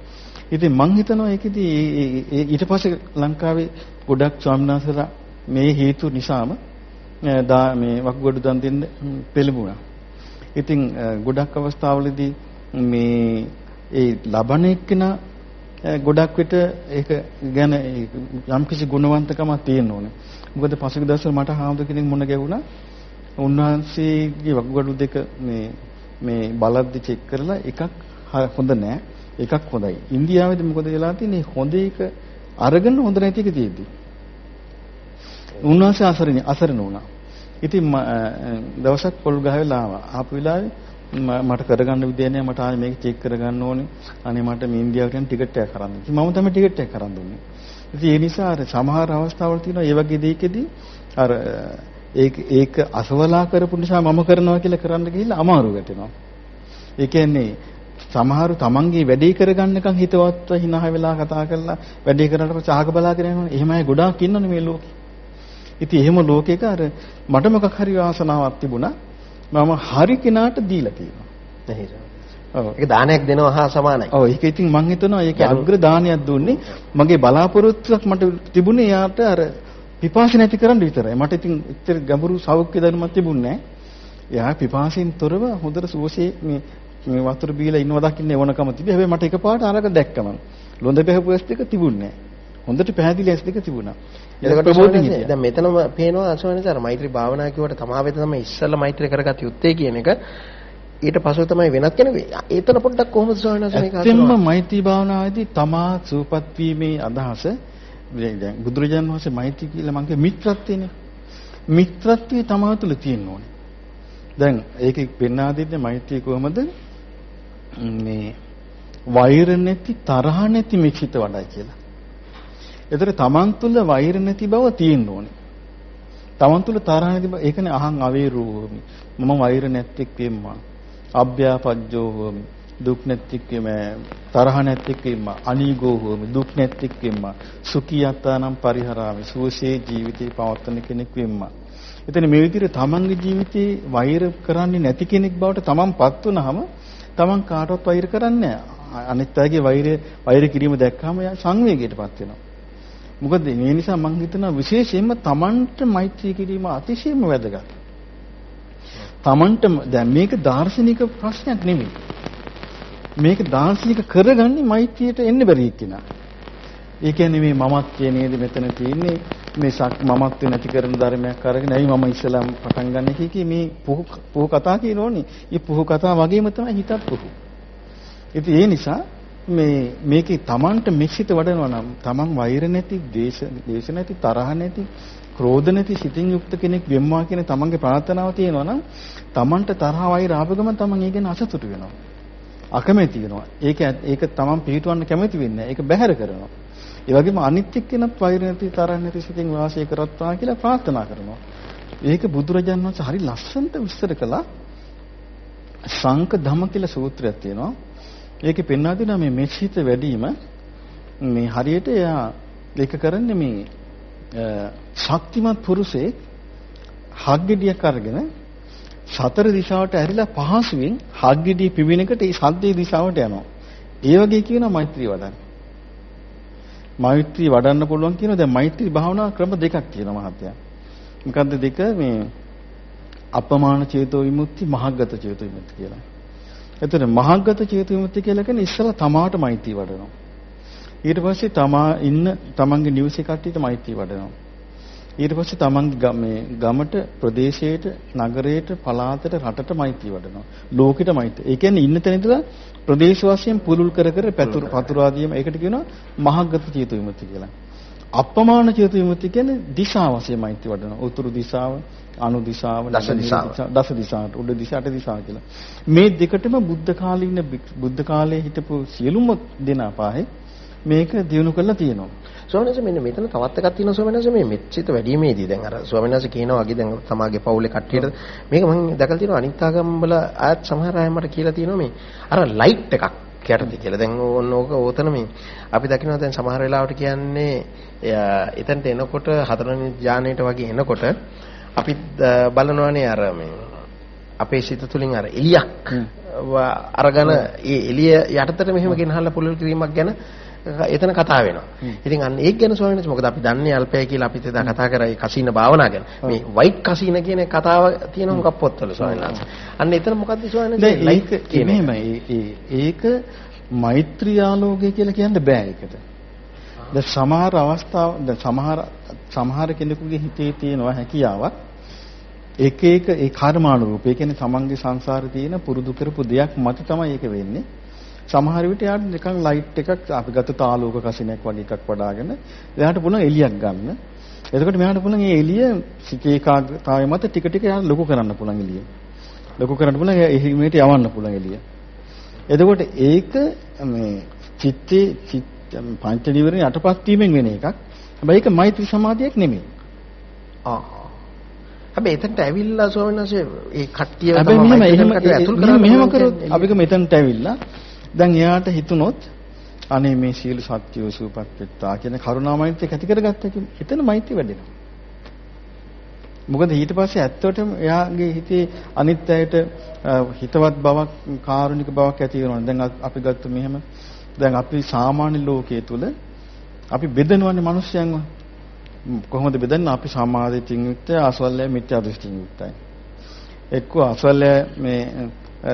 ඉතින් මං හිතනවා ඒකෙදි ඊට පස්සේ ලංකාවේ ගොඩක් ස්වාමීන් වහන්සේලා මේ හේතු නිසාම මේ වකුගඩු දන් දෙන්න පෙළඹුණා. ඉතින් ගොඩක් අවස්ථාවලදී මේ ඒ ලබන එක්කෙනා ගොඩක් විට ඒක ගැන යම්කිසි ගුණවන්තකමක් තියෙන්න ඕනේ. මොකද පසුගිය දවස්වල මට හාමුදුර කෙනෙක් මුණ ගැහුණා. උන්වහන්සේගේ වකුගඩු දෙක මේ මේ බලද්දි චෙක් කරලා එකක් හොඳ නෑ එකක් හොඳයි. ඉන්දියාවේදී මොකද වෙලා තියෙන්නේ හොඳ එක අරගෙන හොඳ නැති එක තියෙද්දි. උන්වහන්සේ අසරණ අසරණ වුණා. ඉතින් දවසක් පොල් ගහවෙලා ආවා. ආපු වෙලාවේ මට කරගන්න විදිය නෑ මට ආයේ මේක චෙක් කරගන්න ඕනේ. අනේ මට මේ ඉන්දියාවට යන ටිකට් එකක් කරන්න. ඉතින් මම තමයි ටිකට් එක කරන් දුන්නේ. ඉතින් ඒ නිසා අර සමහර අවස්ථාවල තියෙනවා ඒ වගේ දෙයකදී අර ඒක ඒක අසවලා කරපු නිසා මම කරනවා කියලා කරන්න ගිහිල්ලා අමාරු වැටෙනවා. ඒ කියන්නේ සමහරු තමන්ගේ වැඩේ කරගන්නකම් හිතවත්ව hina වෙලා කතා කරලා වැඩේ කරලා පස්සේ ආග බලාගෙන යනවනේ. එහෙම අය ගොඩාක් ඉන්නනේ මේ ලෝකේ. ඉතින් එහෙම ලෝකයක අර මට මොකක් හරි වාසනාවක් තිබුණා. මම හරි කෙනාට දීලා තියෙනවා. නේද? ඔව්. ඒක දානයක් දෙනවා හා සමානයි. ඔව් ඒක ඉතින් මම හිතනවා ඒක අග්‍ර දානයක් දුන්නේ. මගේ බලාපොරොත්තුවක් මට තිබුණේ යාට අර පිපාසය නැති කරන්න විතරයි. මට ඉතින් ඉතින් ගැඹුරු සෞඛ්‍ය ධර්මයක් තිබුණේ නැහැ. එයා පිපාසයෙන් තොරව හොඳට සුවසේ මේ මේ වතුර බීලා ඉන්නව දකින්න ඕනකම තිබේ. හැබැයි මට එකපාරට අරක දැක්කම ලොඳ බහපු ඇස් දෙක තිබුණේ නැහැ. හොඳට පැහැදිලි ඇස් දෙක තිබුණා. එතකොට දැන් මෙතනම පේනවා අසවනස අර මෛත්‍රී භාවනා කිව්වට තමා වෙත තමයි ඉස්සල්ලා මෛත්‍රී කරගත යුත්තේ කියන එක. ඊට පස්ව තමයි වෙනත් කෙනෙක් ඒතන පොඩ්ඩක් කොහොමද ස්වාමීන් වහන්සේ මේක අත්‍යවම මෛත්‍රී භාවනාවේදී තමා සූපත් වීමේ අදහස දැන් බුදුරජාණන් වහන්සේ මෛත්‍රී කියලා මං කිය මිත්‍රත්වයනේ. මිත්‍රත්වයේ තමා තුළ තියෙන්න ඕනේ. දැන් ඒකේ පෙන්වා දෙන්නේ මෛත්‍රී කොහොමද? මේ වෛර නැති තරහ නැති මිත්‍රිත වඩයි කියලා ඒතර තමන් තුළ වෛර නැති බව තියෙන්න ඕනේ. තමන් තුළ තරහ නැති බව ඒකනේ අහං අවේරෝ හෝමි. මම වෛර නැත්තේක් වෙම්මා. අභ්‍යාපජ්ජෝ හෝමි. දුක් නැත්තේක් වෙම තරහ නැත්තේක් වෙම්මා. අනීගෝ හෝමි. දුක් නැත්තේක් වෙම්මා. සුඛියත්තානම් පරිහරාමි. සුවසේ ජීවිතේ පවත්වන කෙනෙක් වෙම්මා. එතන මේ විදිහට තමන්ගේ ජීවිතේ වෛර කරන්නේ නැති කෙනෙක් බවට තමන්පත් වුනහම තමන් කාටවත් වෛර කරන්නේ නැහැ. අනිත් අයගේ වෛරය වෛර කිරීම දැක්කම සංවේගයටපත් වෙනවා. මොකද මේ නිසා මම හිතනවා විශේෂයෙන්ම Tamanට මෛත්‍රී කිරීම අතිශයම වැදගත්. Tamanට දැන් මේක දාර්ශනික ප්‍රශ්නයක් නෙමෙයි. මේක දාර්ශනික කරගන්නේ මෛත්‍රියට එන්න බැරි එක්කිනා. ඒ කියන්නේ මේ මමත්වයේ නේද මෙතන තියෙන්නේ මේ මමත්වේ නැති කරන ධර්මයක් අරගෙන ඇයි මම ඉස්ලාම් පටන් ගන්න කී මේ පුහු පුහු කතා කියනෝනේ. මේ පුහු කතා වගේම තමයි හිතත් පුහු. ඉතින් ඒ නිසා මේ මේකේ Tamanට මෙසිත වඩනවා නම් Taman වෛර නැති, දේශ දේශ නැති, තරහ නැති, ක්‍රෝධ නැති සිතින් යුක්ත කෙනෙක් වෙම්වා කියන Tamanගේ ප්‍රාර්ථනාව තියෙනවා නම් Tamanට තරහ වෛර ආපු ගමන් Taman ඒ ගැන අසතුටු වෙනවා. අකමැති වෙනවා. ඒක ඒක Taman පිළිටවන්න කැමති වෙන්නේ ඒක බැහැර කරනවා. ඒ වගේම අනිත් එක්කෙනත් වෛර නැති, තරහ නැති සිතින් වාසය කරත්වා කියලා ප්‍රාර්ථනා කරනවා. ඒක බුදුරජාණන් වහන්සේ හරි ලස්සනට විස්තර කළා. සංක ධම කියලා සූත්‍රයක් තියෙනවා. ඒකේ පෙන්වා දෙනවා මේ මෙසිත වැඩිම මේ හරියට එයා ඒක කරන්නේ මේ ශක්තිමත් පුරුෂයෙක් හග්ගෙඩියක් අරගෙන සතර දිශාවට ඇරිලා පහසුවෙන් හග්ගෙඩිය පිවිනකට ඒ සද්දේ දිශාවට යනවා. ඒ වගේ කියනවා මෛත්‍රී වඩන්න. මෛත්‍රී වඩන්න පුළුවන් කියනවා දැන් මෛත්‍රී භාවනා ක්‍රම දෙකක් තියෙනවා මහත්තයා. මොකද්ද දෙක මේ අපමාන චේතෝ විමුක්ති මහග්ගත චේතෝ විමුක්ති කියලා. එතන මහග්ගත චේතු විමුක්ති කියලා කියන්නේ ඉස්සලා තමාට මෛත්‍රී වඩනවා. ඊට පස්සේ තමා ඉන්න තමන්ගේ නිවසේ කට්ටියට මෛත්‍රී වඩනවා. ඊට පස්සේ තමන්ගේ මේ ගමට ප්‍රදේශයට නගරයට පළාතට රටට මෛත්‍රී වඩනවා. ලෝකෙට මෛත්‍රී. ඒ කියන්නේ ඉන්න තැන ඉඳලා ප්‍රදේශ වශයෙන් පුලුල් කර කර පැතුරු පතුරාදීම ඒකට කියනවා මහග්ගත චේතු විමුක්ති කියලා. අප්‍රමාණ චේතු විමුක්ති කියන්නේ දිශා වශයෙන් මෛත්‍රී වඩනවා. උතුරු දිශාව, අනු දිශාව, දස දිශාව, දස දිශාවට, උඩ දිශාට දිශාව කියලා. මේ දෙකටම බුද්ධ කාලේ ඉන්න බුද්ධ කාලේ හිටපු සියලුම දෙනා පාහේ මේක දිනු කරලා තියෙනවා. ස්වාමීන් වහන්සේ මෙන්න මෙතන තවත් එකක් තියෙනවා ස්වාමීන් වහන්සේ මේ මෙච්චිත වැඩිීමේදී දැන් අර ස්වාමීන් වහන්සේ කියනවා වගේ දැන් තමාගේ පවුලේ කට්ටියට මේක මම දැකලා තියෙනවා අනිත් ආගම් වල ආයත් සමහර අය මට කියලා තියෙනවා මේ අර ලයිට් එකක් කැටද කියලා. දැන් ඕන ඕක ඕතන මේ අපි දකිනවා දැන් සමහර වෙලාවට කියන්නේ එතනට එනකොට හතරවෙනි ඥානයට වගේ එනකොට අපි බලනවානේ අර මේ අපේ සිත තුළින් අර එලියක් අරගෙන ඒ එළිය යටතට මෙහෙම ගෙනහල්ලා පුළුල් කිරීමක් ගැන එතන කතා වෙනවා. ඉතින් අන්න ඒක ගැන සොයන්නේ මොකද අපි දන්නේ අල්පය කියලා අපිත් එදා කතා කරා ඒ කසින භාවනා ගැන. මේ වයිට් කසින කියන කතාව තියෙන මොකක් පොත්වල සොයනවා. අන්න එතන මොකද්ද සොයන්නේ? ලයික් කියන්නේ ඒක මෛත්‍රී ආලෝකය කියලා කියන්න බෑ ඒකට. දැන් සමහර අවස්ථා දැන් සමහර සමහර කෙනෙකුගේ හිතේ තියෙනවා හැකියාවක් එක එක ඒ කර්මානුරූප ඒ කියන්නේ තමන්ගේ සංසාරේ තියෙන පුරුදු කරපු දෙයක් මත තමයි ඒක වෙන්නේ. සමහර විට යාට නිකන් ලයිට් එකක් අපි ගත්ත තාලෝක කසිනයක් වගේ එකක් වඩාගෙන එයාට පුළුවන් එලියක් ගන්න. එතකොට මෙයාට පුළුවන් මේ එළිය සිකේකාග්‍රතාවය මත ටික ටික යාට ලොකු කරන්න පුළුවන් එළිය. ලොකු කරන්න පුළුවන් එහිමේට යවන්න පුළුවන් එළිය. එතකොට ඒක මේ චිත්තේ පංච නිවරණ යටපත් වීමෙන් වෙන එකක්. හැබැයි ඒක මෛත්‍රී සමාධියක් නෙමෙයි. ආ. හැබැයි එතනට ඇවිල්ලා සෝවනසේ ඒ කට්ටිය හැබැයි මෙහෙම ඇතුල් කරලා මෙහෙම කරොත් අපික මෙතනට ඇවිල්ලා දැන් එයාට හිතුනොත් අනේ මේ සීල සත්‍යව සූපත් වෙත්තා කියන කරුණා මෛත්‍රිය ඇති කරගත්ත එක එතන මෛත්‍රිය වැඩෙනවා. මොකද ඊට පස්සේ ඇත්තටම එයාගේ හිතේ අනිත් අයට හිතවත් බවක් කාරුණික බවක් ඇති වෙනවා. දැන් අපි ගත්ත මෙහෙම දැන් අපි සාමාන්‍ය ලෝකයේ තුල අපි බෙදනවන්නේ මිනිස්යන්ව. කොහොමද බෙදන්නේ? අපි සමාධියෙන් යුක්තයි, ආසවල්ය මිත්‍යා දෘෂ්ටියෙන් යුක්තයි. එක්ක ආසවල්ය මේ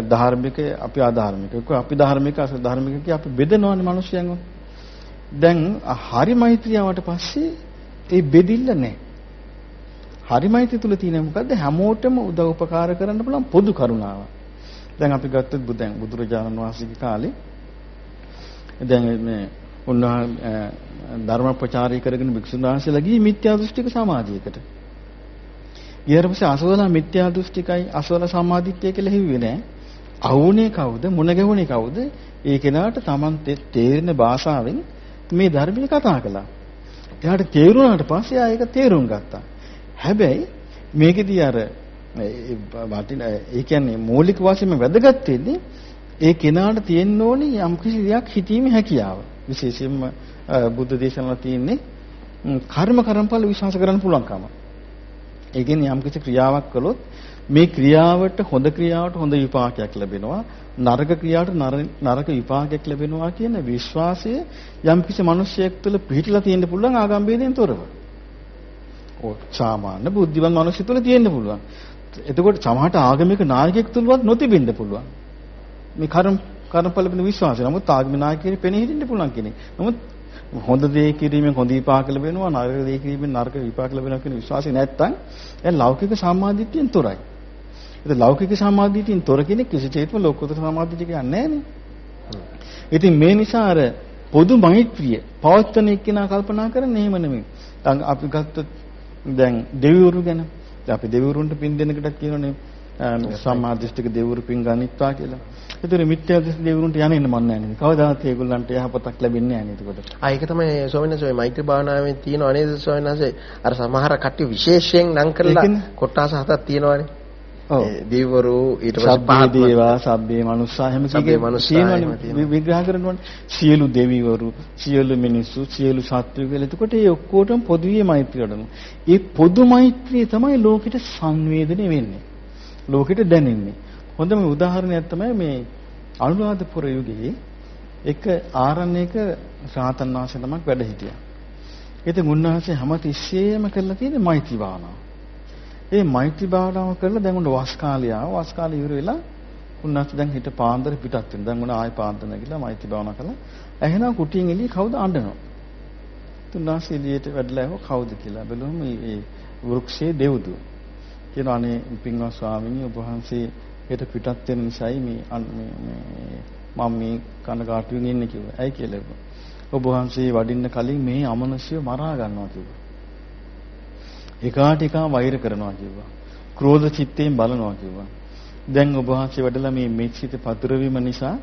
ධාර්මික අපි අධාර්මික. එක්ක අපි ධාර්මික අසධාර්මික කිය අපි බෙදනවනේ මිනිස්යන්ව. දැන් හරි මෛත්‍රියවට පස්සේ ඒ බෙදිල්ල නැහැ. හරි මෛත්‍රිය තුල තියෙන මොකද්ද? හැමෝටම උදව් උපකාර කරන්න පුළුවන් පොදු කරුණාව. දැන් අපි ගත්තොත් බුදන් බුදුරජාණන් වහන්සේගේ කාලේ දැන් මේ උන්වහන්සේ ධර්ම ප්‍රචාරය කරගෙන භික්ෂුන් වහන්සේලා ගියේ මිත්‍යා දෘෂ්ටික සමාජයකට. ඊට පස්සේ අසවලා මිත්‍යා දෘෂ්ටිකයි අසවලා සම්මාදිට්ඨිය කියලා හිව්වේ නෑ. අහුනේ කවුද? මුණ ගැහුනේ කවුද? ඒ කෙනාට Taman තේරෙන භාෂාවෙන් මේ ධර්මයේ කතා කළා. එයාට තේරුණාට පස්සේ ආ ඒක තේරුම් ගත්තා. හැබැයි මේකෙදී අර වටින ඒ කියන්නේ මූලික වශයෙන්ම වැදගත් වෙන්නේ ඒ කෙනාට තියෙන්න ඕනේ යම් කිසි දෙයක් හිතීමේ හැකියාව. විශේෂයෙන්ම බුද්ධ දේශනාවල තියෙන්නේ කර්ම කරම්ඵල විශ්වාස කරන්න පුළුවන්කම. ඒ කියන්නේ යම් කිසි ක්‍රියාවක් කළොත් මේ ක්‍රියාවට හොඳ ක්‍රියාවට හොඳ විපාකයක් ලැබෙනවා නරක ක්‍රියාවට නරක විපාකයක් ලැබෙනවා කියන විශ්වාසය යම් කිසි මිනිසෙක් තුළ පිහිටලා තියෙන්න පුළුවන් ආගම්භේදයෙන් තොරව. ඔය සාමාන්‍ය බුද්ධිමත් මිනිස්සු තුළ තියෙන්න පුළුවන්. එතකොට සමහරට ආගමික නායකයෙක් තුලවත් නොතිබෙන්න පුළුවන්. මේ කර්ම කර්මඵල වෙන විශ්වාසය. නමුත් ආගමික නායකයෙක් පෙනී හිටින්න පුළුවන් කෙනෙක්. නමුත් හොඳ දේ කිරීමෙන් හොඳ විපාක ලැබෙනවා නරක දේ කිරීමෙන් නරක විපාක ලැබෙනවා කියන විශ්වාසය නැත්තම් එයා ලෞකික සම්මාදිට්ඨියෙන් තොරයි. ඉතින් ලෞකික සම්මාදිට්ඨියෙන් තොර කෙනෙක් කිසිසේත්ම ලෝකෝත්තර සම්මාදිට්ඨිය කියන්නේ නැහැ නේ. ඉතින් මේ නිසා අර පොදු මෛත්‍රිය පවත්වන එක්කෙනා කල්පනා කරන්නේ එහෙම නෙමෙයි. දැන් අපි ගත්තොත් දැන් දෙවිවරු ගැන අපි දෙවිවරුන්ට පින් දෙනකටත් කියනනේ සම්මා දෘෂ්ටික දෙවිවරු පින් ගනිත්වා කියලා. ඒතර මිත්‍යා දෘෂ්ටි දෙවිවරුන්ට යන්නේ මන් නැහැ නේද? කවදාවත් ඒගොල්ලන්ට යහපතක් ලැබෙන්නේ නැහැ නේද එතකොට. ආ ඒක තමයි ස්වාමීන් වහන්සේ මෛත්‍රී භාවනාවේ තියෙනව නේද ස්වාමීන් වහන්සේ? අර සමහර කට්ටිය විශේෂයෙන් නම් කරලා කොටස් හතක් තියෙනවානේ. ඔව්. දෙවිවරු ඊට පස්සේ පහත් දේවා සබ්බේ මනුස්සා හැම කීකේ විග්‍රහ කරනවනේ. සියලු දෙවිවරු, සියලු මිනිස්සු, සියලු සත්ත්වයෝ කියලා. එතකොට මේ ඔක්කොටම පොදුවේ මෛත්‍රිය. ඒ පොදු මෛත්‍රිය තමයි ලෝකෙට සංවේදනය වෙන්නේ. ලෝකෙට දැනෙන්නේ. හොඳම උදාහරණයක් තමයි මේ අනුරාධපුර යුගයේ එක ආරණ්‍යයක ශාතන් වහන්සේ නමක් වැඩ හිටියා. ඉතින් උන්වහන්සේ හැමතිස්සෙම කරලා තියෙන්නේ මෛත්‍රී භාවනාව. ඒ මෛත්‍රී භාවනාව කරලා දැන් උන් වස් කාලය ආව. වස් කාලය ඉවර වෙලා උන්වහන්සේ දැන් හිට පාන්දර පිටත් වෙනවා. දැන් උන් ආයෙ පාන්දර නැගිලා මෛත්‍රී භාවනා කළා. එහෙනම් කුටියෙන් එළිය කවුද අඬනවා? උන්වහන්සේ එළියට වැඩලා ආව කවුද කියලා. බැලුවම මේ වෘක්ෂයේ දෙව්දුව. කියනවා අනේ පින්වත් ස්වාමීනි ඔබ වහන්සේ හෙට පිටත් වෙන නිසායි මේ මේ මම මේ කනගාටුවෙන් ඉන්නේ කිව්වා. ඇයි කියලා. ඔබ වහන්සේ වඩින්න කලින් මේ අමනසිය මරා ගන්නවා කිව්වා. එකාට එකා වෛර කරනවා කිව්වා. ක්‍රෝධ චිත්තයෙන් බලනවා කිව්වා. දැන් ඔබ වහන්සේ වැඩලා මේ මෙච්චිත පතුර වීම නිසා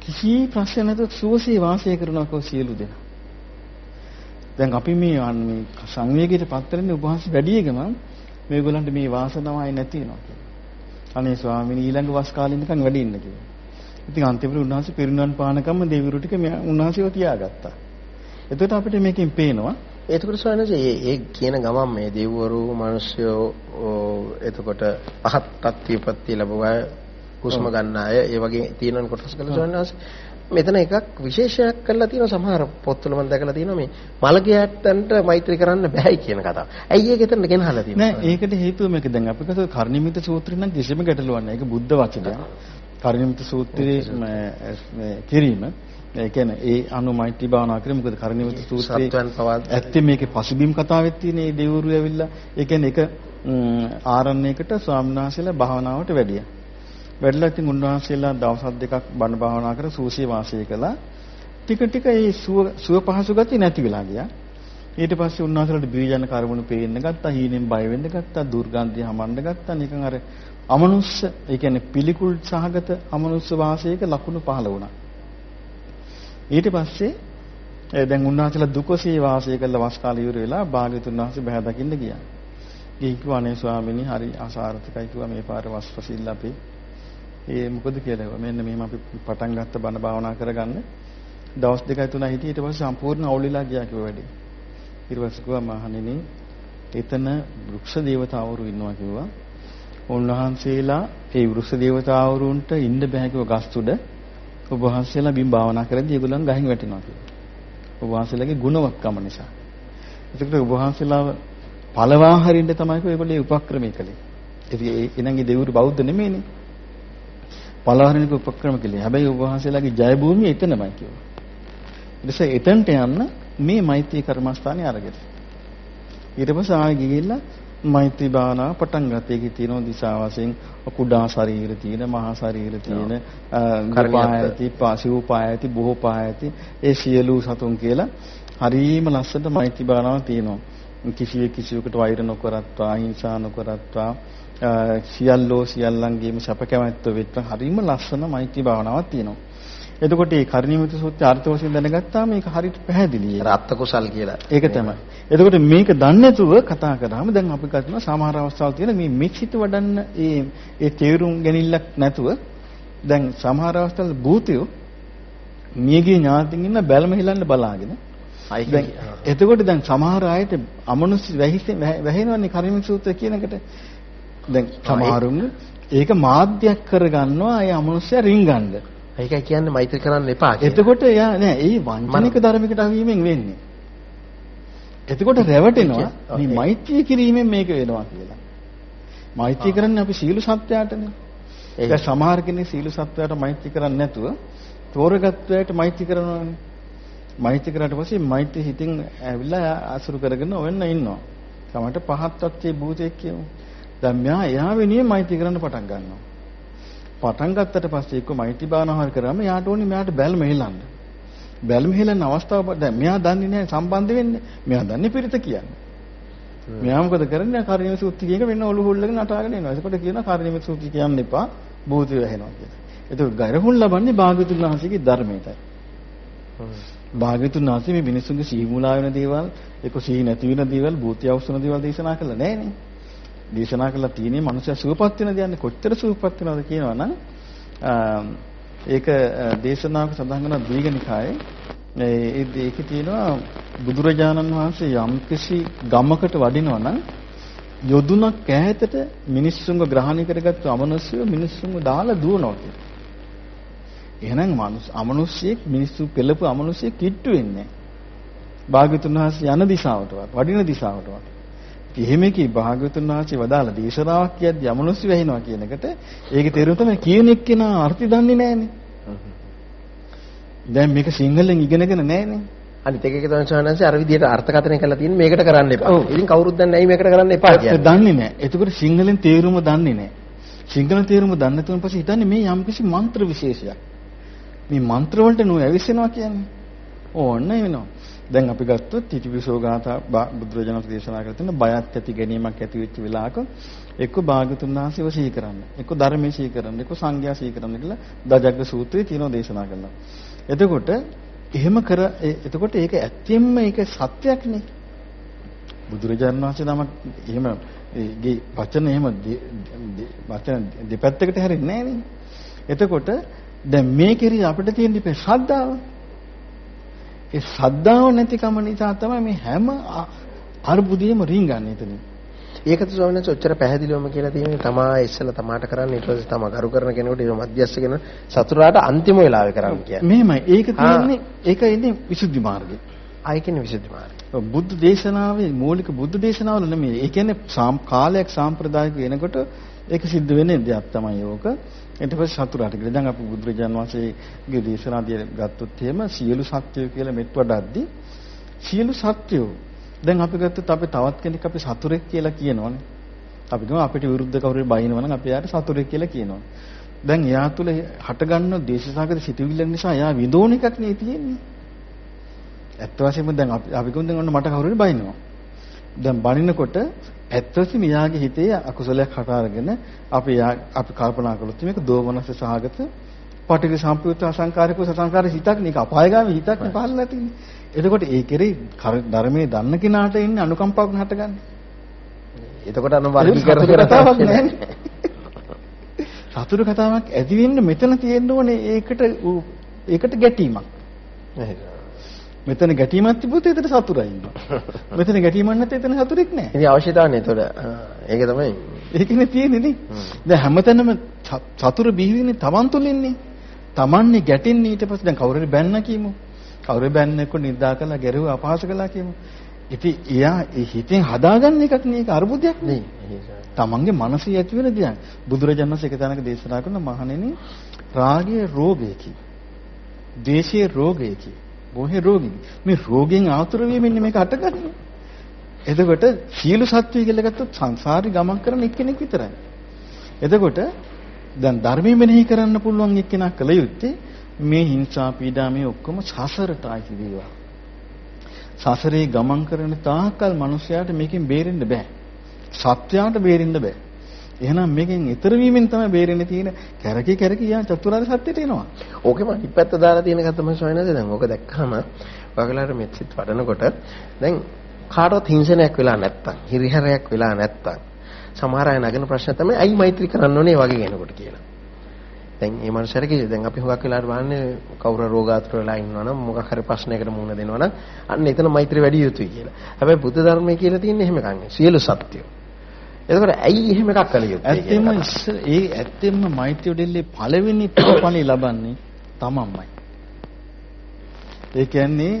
කිසි ප්‍රශ්න නැතුව සුවසේ වාසය කරනවා කෝ සියලු දෙනා. දැන් අපි මේ මේ සංවේගයට පත් වෙන්නේ ඔබ වහන්සේ වැඩි ගමන් මේගොල්ලන්ට මේ වාසනාවයි නැති වෙනවා කියලා. අනේ ස්වාමීනි ඊළඟ වස් කාලේ ඉඳන් වැඩි ඉන්න කිව්වා. ඉතින් අන්තිමට උන්වහන්සේ පිරිනවන් පානකම්ම දෙවිවරු ටික උන්වහන්සේව තියාගත්තා. එතකොට අපිට මේකෙන් පේනවා එතකොට සවනස ඒ ඒ කියන ගමන් මේ දෙවිවරු මිනිස්සු එතකොට පහත් තත්ත්වපත්ති ලැබුවා හුස්ම ගන්න අය ඒ වගේ තියෙන කොටස් කළ සවනස මෙතන එකක් විශේෂයක් කරලා තියෙනවා සමහර පොත්වල මම දැකලා තියෙනවා මේ මලගියට්ටන්ට මෛත්‍රී කරන්න බෑයි කියන කතාව. ඇයි ඒක එතන ගෙනහලා තියෙන්නේ? නෑ ඒකට හේතුව මේක දැන් අපි කතා කර්ණිමිත සූත්‍රය නම් කිසිම ගැටලුවක් නෑ. ඒක බුද්ධ වචනයක්. කර්ණිමිත සූත්‍රයේ කිරීම ඒ කියන්නේ ඒ අනු මෛත්‍රී භාවනා කරේ මොකද කර්ණිමිත සූත්‍රයේ ඇත්තේ මේකේ පසුබිම් කතාවෙත් තියෙන මේ දෙවිවරු ඇවිල්ලා ඒ කියන්නේ එක ආරණ්‍යයකට ස්වාමීන් වහන්සේලා භාවනාවට වැඩියා. වැඩිලා ඉතින් උන්වහන්සේලා දවස් දෙකක් බණ භාවනා කර සූසිය වාසය කළා. ටික ටික ඒ සුව සුව පහසු ගතිය නැති වෙලා ගියා. ඊට පස්සේ උන්වහන්සේලාට බීජන කර්මණු පේන්න ගත්තා, හීනෙන් බය වෙන්න ගත්තා, දුර්ගන්ධය හමන්න ගත්තා. නිකන් අර අමනුෂ්‍ය, ඒ කියන්නේ පිළිකුල් සහගත අමනුෂ්‍ය වාසයක ලකුණු පහළ වුණා. ඊට පස්සේ දැන් උන්වහන්සේලා දුකසේ වාසය කළ වස් කාලය ඉවර වෙලා භාග්‍යතුන් වහන්සේ බහැ දකින්න ගියා. ගිහින් කිව්වා අනේ ස්වාමීනි හරි අසාර්ථකයි කිව්වා මේ පාර වස් පසිල්ල අපි ඒ මොකද කියලා කිව්වා. මෙන්න මෙහෙම අපි පටන් ගත්ත බණ භාවනා කරගන්න. දවස් දෙකයි තුනයි හිටියේ ඊට පස්සේ සම්පූර්ණ අවුලිලා ගියා කිව්වා වැඩි. ඊට පස්සේ කිව්වා මහණෙනි එතන වෘක්ෂ දේවතාවරු ඉන්නවා කිව්වා. උන්වහන්සේලා ඒ වෘක්ෂ දේවතාවරුන්ට ඉන්න බෑ කිව්ව ගස් උඩ ඔබ වහන්සේලා බිම් භාවනා කරද්දී ඒගොල්ලන් ගහින් වැටෙනවා කිව්වා. ඔබ වහන්සේලාගේ ගුණවත්කම නිසා. ඒකට ඔබ වහන්සේලාව පළවා හරින්න තමයි ඒගොල්ලෝ උපක්‍රමය කළේ. ඉතින් ඒ එනංගේ දෙවිවරු බෞද්ධ නෙමෙයිනේ. පළහරිනික උපක්‍රම කළේ. හැබැයි ඔබ වහන්සේලාගේ ජය භූමිය එතනමයි කිව්වා. ඊටසේ එතනට යන්න මේ මෛත්‍රී කර්මස්ථානේ අරගෙන. ඊට පස්සේ ආයෙ ගිහිල්ලා මෛත්‍රී භාවනාව පටන් ගත්තා. ඒකේ තියෙන දිශා වශයෙන් කුඩා ශරීර තියෙන, මහා ශරීර තියෙන, කර්මායති, පාසිව්පායති, බොහෝපායති ඒ සියලු සතුන් කියලා හරීම ලස්සනට මෛත්‍රී භාවනාව තියෙනවා. කිසිවෙක් කිසිවෙකුට වෛර නොකරත්වා, අහිංසා නොකරත්වා, සියල්ලෝ සියල්ලන්ගේම සැප කැමැත්ත වෙත්ත හරීම ලස්සන මෛත්‍රී භාවනාවක් තියෙනවා. එතකොට මේ කර්ණීයමිත සූත්‍රය අර්ථ වශයෙන් දැනගත්තාම මේක හරියට පැහැදිලියි. රත්ත කුසල් කියලා. ඒක තමයි. එතකොට මේක දන්නේ නැතුව කතා කරාම දැන් අපි කතා සමහර අවස්ථාවල් තියෙන මේ මිච්ඡිත වඩන්න ඒ ඒ තේරුම් ගැනීමක් නැතුව දැන් සමහර අවස්ථාවල භූතයෝ මියගේ ඥාතින් ඉන්න බැලම හිලන්න බලාගෙන දැන් එතකොට දැන් සමහර අයට අමනුෂ්‍ය වැහිනවන්නේ කර්ණීයමිත සූත්‍රය කියනකට දැන් සමහරුන් ඒක මාධ්‍යයක් කරගන්නවා ඒ අමනුෂ්‍ය රින්ගන්න. ඒකයි කියන්නේ මෛත්‍රී කරන්න එපා කියලා. එතකොට යා නෑ ඒ වංචනික ධර්මයකට අහුවීමෙන් වෙන්නේ. එතකොට රැවටෙනවා මේ මෛත්‍රී කිරීමෙන් මේක වෙනවා කියලා. මෛත්‍රී කරන්නේ අපි සීල සත්‍යයටනේ. ඒක සමහර කෙනෙක් සීල සත්‍යයට මෛත්‍රී කරන්නේ නැතුව තෝරගත්වයට මෛත්‍රී කරනවානේ. මෛත්‍රී කරාට පස්සේ මෛත්‍රී හිතින් ඇවිල්ලා අසුරු කරගෙන ඔන්න ඉන්නවා. තමන්ට පහත් තත්ත්වයේ භූතයක් කියමු. දැන් මෙයා එයා වෙනුවෙන් මෛත්‍රී කරන්න පටන් ගන්නවා. පටන් ගත්තට පස්සේ එක්ක මෛත්‍රී භාවනාව කරාම යාට ඕනේ මෙයාට බැල්ම හෙලන්න. බැල්ම හෙලන අවස්ථාව දැන් මෙයා දන්නේ නැහැ සම්බන්ධ වෙන්නේ. මෙයා දන්නේ පිරිත කියන්නේ. මෙයා මොකද කරන්නේ? කාර්යම සූත්‍රය කියක වෙන ඔලු හොල්ලගෙන නටාගෙන එනවා. එතකොට කියනවා කාර්යම සූත්‍රය කියන්න එපා. භූතය වැහෙනවා කියලා. එතකොට ගරහුන් ලබන්නේ භාග්‍යතුන් වහන්සේගේ ධර්මයටයි. භාග්‍යතුන් වහන්සේ මේ මිනිසුන්ගේ සිහි මුලා වෙන දේවල්, ඒක සිහි නැති වෙන දේවල්, භූතය අවසන දේවල් දේශනා කළා නෑනේ. දේශනා කළා තියෙන්නේ මනුෂ්‍ය සුවපත් වෙන දයන්නේ කොච්චර සුවපත් වෙනවද කියනවනම් ඒක දේශනාවක සඳහන් කරන දීඝනිකායේ ඒ ඒකේ තියෙනවා බුදුරජාණන් වහන්සේ යම්කිසි ගමකට වඩිනවා නම් යොදුනක් ඈතට මිනිස්සුන්ව ග්‍රහණය කරගත්තු අමනුෂ්‍යව මිනිස්සුන්ව දාලා දුවනවා කියලා. එහෙනම් මනුස්ස අමනුෂ්‍යෙක් මිනිස්සු පෙළපු අමනුෂ්‍යෙක් කිට්ටු වෙන්නේ නැහැ. භාග්‍යතුන් වහන්සේ යන දිශාවටවත් වඩින දිශාවටවත් එහෙම කී භාග්‍යවතුන් වහන්සේ වදාළ දේශනාවක් කියද්දී අමනුෂ්‍ය වෙහිනවා කියන එකට ඒකේ තේරුම තමයි කියන එක්කෙනා අර්ථය දන්නේ නැහනේ. දැන් මේක සිංහලෙන් ඉගෙනගෙන නැහනේ. අනිත් එක එක තමයි සවනන්සේ අර විදිහට අර්ථකථනය කරලා තියෙන්නේ මේකට කරන්න එපා. ඉතින් කවුරුත් දන්නේ නැයි මේකට කරන්න එපා කියන්නේ. දන්නේ නැහැ. එතකොට සිංහලෙන් තේරුම දන්නේ නැහැ. සිංහල තේරුම දන්නේ නැතුන පස්සේ හිතන්නේ මේ යම්කිසි මන්ත්‍ර විශේෂයක්. මේ මන්ත්‍ර වලට නෝ ඇවිස්සෙනවා කියන්නේ. ඕන්න වෙනවා. දැන් අපි ගත්තොත් තිතිවිසෝ ගාථා බුදුරජාණන් දේශනා කරලා තියෙන බයත් ඇති ගැනීමක් ඇති වෙච්ච වෙලාවක එක්ක භාගතුන් වහන්සේව සිහි කරන්න එක්ක ධර්මයේ සිහි කරන්න එක්ක සංඝයා සිහි කරන්න කියලා දජග්ග සූත්‍රයේ තියෙනවා දේශනා කරනවා. එතකොට එහෙම කර එතකොට ඒක ඇත්තෙන්ම ඒක සත්‍යයක් නේ බුදුරජාණන් වහන්සේ නමක් එහෙම ගේ වචන එහෙම වචන දෙපැත්තකට හැරෙන්නේ නැහැ එතකොට දැන් මේ කෙරෙහි අපිට තියෙන ඉපේ ශ්‍රද්ධාව. ඒ ශ්‍රද්ධාව නැතිකම නිසා තමයි මේ හැම අර්බුදයේම රින්ගන්නේ එතනින්. ඒකත් ස්වාමීන් වහන්සේ ඔච්චර පැහැදිලිවම කියලා තියෙන්නේ තමා ඉස්සෙල්ලා තමාට කරන්න ඊට පස්සේ තමා කරු කරන කෙනෙකුට ඒක මධ්‍යස්ථ කෙන සතුරාට අන්තිම වෙලාවේ කරන්න කියන්නේ. මෙහෙමයි. ඒක තියෙන්නේ ඒක ඉන්නේ විසුද්ධි මාර්ගේ. ආයි කියන්නේ විසුද්ධි මාර්ගය. බුද්ධ දේශනාවේ මූලික බුද්ධ දේශනාවල නෙමෙයි. ඒ කියන්නේ කාලයක් සාම්ප්‍රදායික වෙනකොට ඒක සිද්ධ වෙන දෙයක් තමයි ඕක. ඊට පස්සේ සතුරාට කියලා. දැන් අපි බුදුරජාන් වහන්සේගේ දේශනාදී ගත්තොත් එහෙම සියලු සත්‍යය කියලා මෙත් වඩද්දි සියලු සත්‍යෝ දැන් අපි ගත්තොත් අපි තවත් කෙනෙක් අපි සතුරෙක් කියලා කියනවනේ. අපි කියනවා අපිට විරුද්ධ කවුරු බයිනවනම් අපි එයාට සතුරෙක් කියලා කියනවා. දැන් එයා තුල හටගන්න දේශසාගත සිතුවිල්ල නිසා එයා විඳෝන එකක් නේ තියෙන්නේ. ඇත්ත වශයෙන්ම දැන් අපි අපි කියමු දැන් ඔන්න මට කවුරු හරි බයිනවා. දැන් බනිනකොට ඇත්ත වශයෙන්ම යාගේ හිතේ අකුසලයක් හට අරගෙන අපි අපි කල්පනා කළොත් මේක දෝමනස සහගත පටිඝ සම්පයුත් අසංකාරික සසංකාර හිතක් නේ අපායගාමී හිතක් නේ පහළ නැතිනේ. එතකොට ඒ කෙරේ ධර්මයේ දන්න කෙනාට ඉන්නේ අනුකම්පාවක් හටගන්නේ. එතකොට අනුවර්ගීකරණ කතාවක් නැහැ. සතුරු කතාවක් ඇති වෙන්න මෙතන තියෙන්න ඕනේ ඒකට ඒකට ගැටීමක්. මෙතන ගැටීමක් තිබුත් එතන සතුරයි ඉන්නවා. මෙතන ගැටීමක් නැත්නම් එතන සතුරෙක් නැහැ. ඉතින් අවශ්‍යතාවනේ එතකොට. ඒක තමයි. ඒකනේ තියෙන්නේ නේ. දැන් හැමතැනම සතුරු බිහි වෙන්නේ Taman තුලින්නේ. Tamanනේ ගැටෙන්නේ ඊට පස්සේ දැන් කවුරු හරි බැන්න කියමු. කවුරු බැන්නේකො නිදා කළා ගැරුව අපහාස කළා කියමු. ඉතින් එයා හිතෙන් හදාගන්න එකක් නේ ඒක අරුබුදයක් නේ. තමන්ගේ මනසේ ඇති වෙන දෙයක්. බුදුරජාණන් වහන්සේ එක තැනක දේශනා කරන මහණෙනි රාගය රෝගයකි. ද්වේෂය රෝගයකි. කොහේ රෝගී? මේ රෝගෙන් ආතුර වෙමින් මේක හටගන්නේ. එතකොට සියලු සත්වය කියලා ගත්තොත් සංසාරي ගමන් කරන එක්කෙනෙක් විතරයි. එතකොට දැන් ධර්මය මෙනෙහි කරන්න පුළුවන් එක්කෙනා කළ යුත්තේ මේ හිංසා පීඩා මේ ඔක්කොම සසරට ආйти වේවා. සසරේ ගමන් කරන තාකල් මිනිසයාට මේකෙන් බේරෙන්න බෑ. සත්‍යයට බේරෙන්න බෑ. එහෙනම් මේකෙන් ඈතර වීමෙන් තමයි බේරෙන්න තියෙන කැරකි කැරකි යා චතුරාර්ය සත්‍යයට එනවා. ඕකෙම අනිත් පැත්ත දාලා තියෙන එක තමයි සොයනද දැන් ඕක දැක්කම ඔයගලාට මෙත්සිට වඩනකොට දැන් කාටවත් හිංසනයක් වෙලා නැත්තම් හිරිහැරයක් වෙලා නැත්තම් සමහර අය නගන ප්‍රශ්න තමයි ඇයි මෛත්‍රී කරන්න ඕනේ වගේ කෙනෙකුට කියලා. දැන් මේ මනුස්සයරගේ දැන් අපි හුඟක් වෙලාවට බලන්නේ කවුරු රෝගාතුර වෙලා ඉන්නවනම් මොකක් හරි ප්‍රශ්නයකට මුහුණ දෙනවනම් අන්න එතන මෛත්‍රී වැඩි යුතුයි කියලා. හැබැයි බුද්ධ ධර්මයේ කියලා තියෙන්නේ එහෙම එකක් නෙවෙයි. සියලු සත්‍යය. එතකොට ඇයි එහෙම එකක් කළ යුත්තේ ඇත්තෙම ඒ ඇත්තෙම මෛත්‍රිය දෙල්ලේ පළවෙනි ප්‍රතිඵලي ලබන්නේ තමන්මයි. ඒ කියන්නේ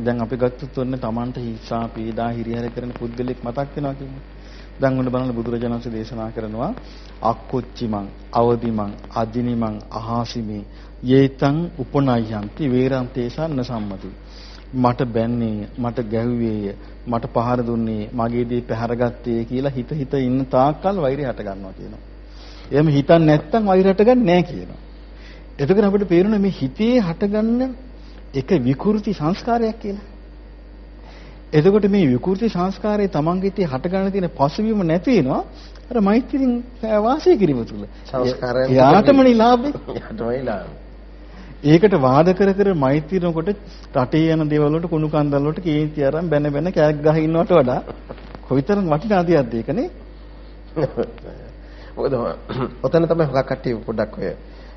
දැන් අපි ගත්තොත් ඔන්න තමන්ට හිංසා පීඩා හිරිහැර කරන පුද්ගලෙක් මතක් වෙනවා කියන්නේ. දැන් ඔන්න බලන්න බුදුරජාණන් වහන්සේ දේශනා කරනවා අක්කොච්චිමං අවදිමං අදිනිමං අහාසිමේ යේතං උපනයන්ති වේරං තේසන්න සම්මති මට බැන්නේ මට ගැහුවේය මට පහර දුන්නේ මගේ දේ පැහැරගත්තේ කියලා හිත හිත ඉන්න තාක්කල් වෛරය හට ගන්නවා කියනවා. එහෙම හිතන්නේ නැත්නම් වෛරය හටගන්නේ නැහැ කියනවා. එතකොට අපිට පේරුණා මේ හිතේ හටගන්න එක විකෘති සංස්කාරයක් කියලා. එතකොට මේ විකෘති සංස්කාරයේ තමන්ගේ හිතේ හට ගන්න තියෙන පසුබිම නැති වෙනවා අර මෛත්‍රියෙන් වාසය කිරීම තුල සංස්කාරයන් යාටම නිලාභේ යාටම නිලාභේ ඒකට වාද කර කර මෛත්‍රියනකොට රටේ යන දේවල් වලට කුණු කන්දල් වලට කේන්ති අරන් බැන බැන කෑක් ගහ ඉන්නවට වඩා කොයිතරම් වටිනා දෙයක්ද ඒකනේ? මොකද ඔතන තමයි හුඟක් කට්ටිය පොඩ්ඩක් ඔය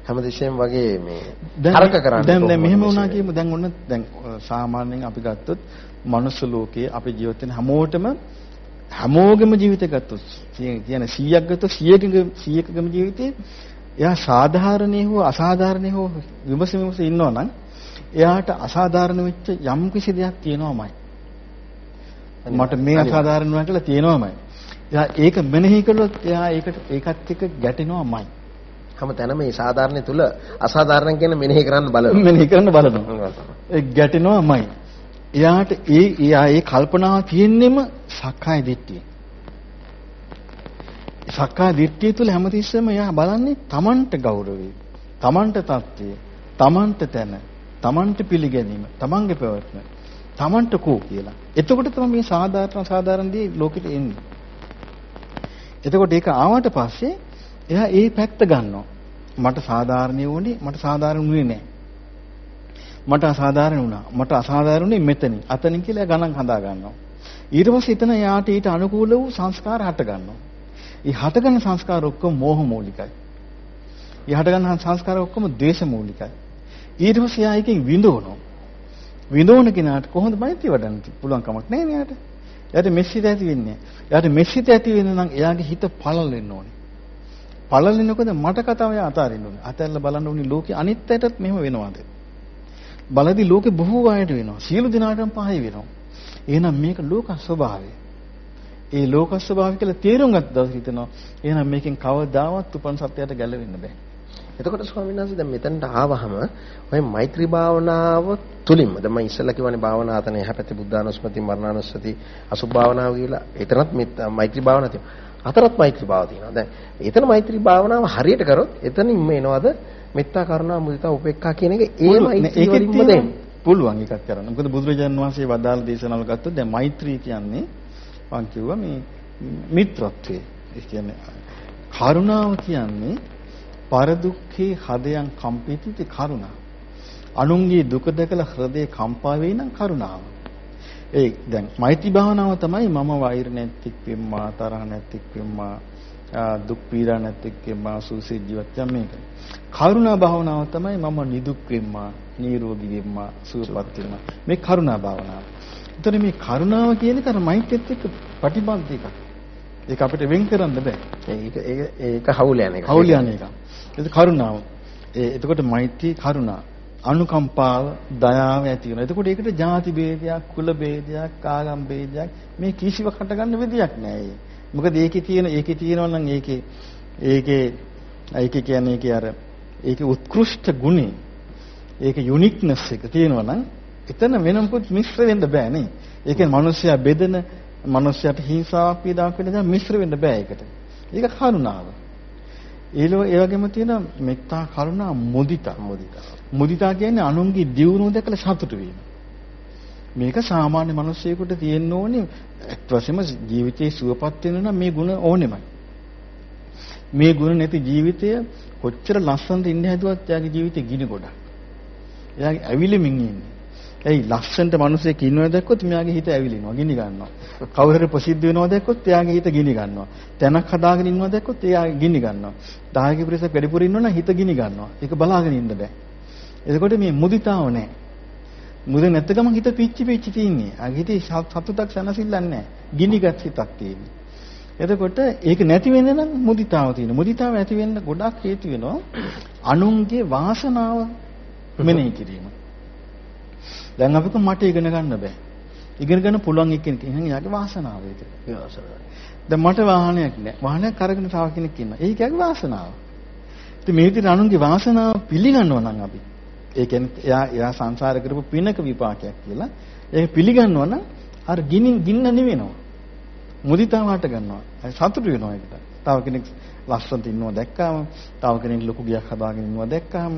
හැමදෙස්සෙම වගේ මේ තරක කරන්නේ දැන් දැන් මෙහෙම වුණා කියමු. දැන් ඔන්න දැන් සාමාන්‍යයෙන් අපි ගත්තොත් මනුස්ස ලෝකයේ අපි ජීවත් වෙන හැමෝටම හැමෝගෙම ජීවිත ගත්තොත් කියන්නේ 100ක් ගත්තොත් 100කක 100කකම ජීවිතේ එයා සාධාරණේ හෝ අසාධාරණේ හෝ විමස විමස ඉන්නවා නම් එයාට අසාධාරණ වෙච්ච යම් කිසි දෙයක් තියෙනවමයි. මට මේ අසාධාරණ වුණා කියලා තියෙනවමයි. එයා ඒක මෙනෙහි කළොත් එයා ඒකට ඒකත් එක්ක ගැටෙනවමයි. හැම තැනම මේ සාධාරණ තුල අසාධාරණ කියන මෙනෙහි කරන්න බලනවා. මෙනෙහි කරන්න බලනවා. ඒ ගැටෙනවමයි. එයාට ඒ එයා ඒ කල්පනාව තියෙන්නෙම සක්කාය දිට්ඨිය. සක්කාය දිට්ඨිය තුළ හැමතිස්සෙම එයා බලන්නේ Tamanට ගෞරවය, Tamanට තත්ත්වය, Tamanට තැන, Tamanට පිළිගැනීම, Tamanගේ පැවැත්ම, Tamanට කෝ කියලා. එතකොට තමයි මේ සාධාරණ සාධාරණ දේ ලෝකෙට එන්නේ. එතකොට ඒක ආවට පස්සේ එයා ඒ පැත්ත ගන්නවා. මට සාධාරණිය වුණේ මට සාධාරණ වුණේ නැහැ. මට අසාධාරණ වුණා. මට අසාධාරණුනේ මෙතනින්. අතනින් කියලා ගණන් හදා ගන්නවා. ඊට පස්සේ එතන යාට ඊට අනුකූල වූ සංස්කාර හට ගන්නවා. ඒ හටගන්න සංස්කාර ඔක්කොම මෝහ මූලිකයි. යහට ගන්න සංස්කාර ඔක්කොම ද්වේෂ මූලිකයි. ඊට පස්සේ යා එකෙන් විඳවනවා. විඳවන කෙනාට කොහොමද මෛත්‍රිය වඩන්න පුළුවන් කමක් නැහැ නේ යාට. එයාට මෙස්සිත ඇති වෙන්නේ. එයාට මෙස්සිත ඇති වෙන්න නම් එයාගේ හිත පළල වෙන්න ඕනේ. පළල වෙනකොට මට කතාව එයා අතාරින්න ඕනේ. අතැල්ල බලන්න ඕනේ ලෝකේ අනිත් අයටත් මෙහෙම වෙනවද? බලදි ලෝකේ බොහෝ අයට වෙනවා. සියලු දෙනාටම පහයි වෙනවා. එහෙනම් මේක ලෝක ස්වභාවය. ඒ ලෝක ස්වභාවය කියලා තේරුම් ගත්ත දවසේ හිතනවා එහෙනම් මේකෙන් කවදාවත් උපන් සත්‍යයට ගැලවෙන්න බෑ. එතකොට ස්වාමීන් වහන්සේ දැන් මෙතනට ආවහම ඔය මෛත්‍රී භාවනාව තුලින්ම දැන් මම ඉස්සෙල්ලා කිව්වනේ භාවනා අතන එහා පැත්තේ බුද්ධානුස්මති මරණානුස්සති අසුභ භාවනාව කියලා. එතනත් මෛත්‍රී භාවනාව තියෙනවා. අතරත් මෛත්‍රී භාව තියෙනවා. දැන් එතන මෛත්‍රී භාවනාව හරියට කරොත් එතනින්ම එනවද මෙත්තා කරුණා මුදිතා උපේක්ඛා කියන එක ඒ මෛත්‍රී වලින්ම දෙන්නේ. පුළුවන් එකක් කරන්න. මොකද බුදුරජාණන් වහන්සේ වදාළ දේශනාවල ගත්තොත් දැන් මෛත්‍රී කියන්නේ මම කිව්වා මේ මිත්‍රත්වයේ. ඒ කියන්නේ කරුණාව කියන්නේ පරදුක්ඛේ හදයන් කම්පිතිති කරුණා. අනුන්ගේ දුක දැකලා හෘදේ කම්පා වෙයි නම් කරුණාව. ඒ දැන් මෛත්‍රී භාවනාව තමයි මම වෛර නැතික් වෙම්මා තරහ නැතික් වෙම්මා දුක් පීඩා නැතික් වෙම්මා සුවසේ ජීවත් යම් මේක. කරුණා භාවනාව තමයි මම නිදුක් වෙම්මා නිරෝගී වෙම්මා සුවපත් වෙම්මා මේ කරුණා භාවනාව. එතන මේ කරුණාව කියන එක අර මෛත්‍රියත් එක්ක ප්‍රතිබද්ධ එකක්. ඒක අපිට වෙන් කරන්න බෑ. ඒක ඒක ඒක හවුල යන එක. හවුල යන එක. ඒක කරුණාව. ඒ එතකොට මෛත්‍රී කරුණා අනුකම්පාව දයාව ඇති වෙනවා. එතකොට ඒකට ಜಾති ભેදයක්, කුල ભેදයක්, ආගම් ભેදයක් මේ කිසිවකට ගන්න විදියක් නෑ. මොකද ඒකේ තියෙන ඒකේ තියෙනවා නම් ඒකේ ඒකේ ඒකේ කියන්නේ ඒකේ අර ඒකේ උත්කෘෂ්ඨ ගුණේ ඒක යුනික්නස් එක තියෙනවා නම් එතන වෙනමුකුත් මිශ්‍ර වෙන්න බෑ නේ. ඒ කියන්නේ මිනිස්සයා බෙදෙන, මිනිස්සයාට හිංසාවක් පීඩාවක් වෙන දා මිශ්‍ර වෙන්න බෑ ඒකට. ඒක කරුණාව. ඊළඟ ඒ වගේම තියෙන මෙත්තා කරුණා මුදිතා. මුදිතා කියන්නේ අනුන්ගේ දියුණුව දැකලා සතුටු වීම. මේක සාමාන්‍ය මිනිස්සෙකුට තියෙන්න ඕනේ ඇත්ත වශයෙන්ම ජීවිතේ සුවපත් වෙන්න නම් මේ ගුණ ඕනෙමයි. මේ ගුණ නැති ජීවිතය කොච්චර ලස්සනද ඉන්න හැදුවත් එයාගේ ජීවිතේ ගිනි ගොඩක්. එයාගේ ඇවිලෙමින් ඉන්නේ. ඇයි ලස්සනට මිනිසෙක් ඉන්නව දැක්කොත් මෙයාගේ හිත ඇවිලිනවා, ගිනි ගන්නවා. කවුරු හරි ප්‍රසිද්ධ වෙනවා දැක්කොත් එයාගේ හිත ගිනි ගන්නවා. තැනක් හදාගෙන ඉන්නවා දැක්කොත් එයා ගිනි ගන්නවා. දායක පිරිසක් වැඩිපුර ඉන්නවනම් හිත ගිනි ගන්නවා. ඒක බලාගෙන ඉන්න බෑ. එතකොට මේ මුදිතාව නැහැ. මුද නැත්ත ගමන් හිත පිච්චි පිච්චි තින්නේ. ආගේ හිතේ සතුටක් සැනසෙල්ලක් නැහැ. ගිනිගත් හිතක් තියෙන්නේ. එතකොට ඒක නැති වෙන්න නම් මුදිතාව තියෙන. මුදිතාව ඇති වෙන්න ගොඩක් හේතු වෙනවා. අනුන්ගේ වාසනාව මෙනෙහි කිරීම. දැන් අපිට මට ඉගෙන ගන්න බෑ. ඉගෙන ගන්න පුළුවන් එක්කෙනෙක් එහෙනම් එයාගේ වාසනාව ඒක. ඒ වාසනාව. දැන් මට වාහනයක් නෑ. වාහනයක් අරගෙන තව කෙනෙක් ඉන්නවා. ඒක එයාගේ වාසනාව. ඉතින් මේ විදිහට අනුන්ගේ වාසනාව පිළිගන්නවා නම් අපි ඒ කියන්නේ එයා එයා සංසාර කරපු පිනක විපාකයක් කියලා ඒක පිළිගන්නවා නම් අර ගින්න ගින්න නිවෙනවා. මුදිතාව හට ගන්නවා. සතුටු වෙනවා ඒකට. තව කෙනෙක් ලස්සනට ඉන්නවා දැක්කාම, තව කෙනෙක් ලොකු ගියක් හදාගෙන ඉන්නවා දැක්කාම,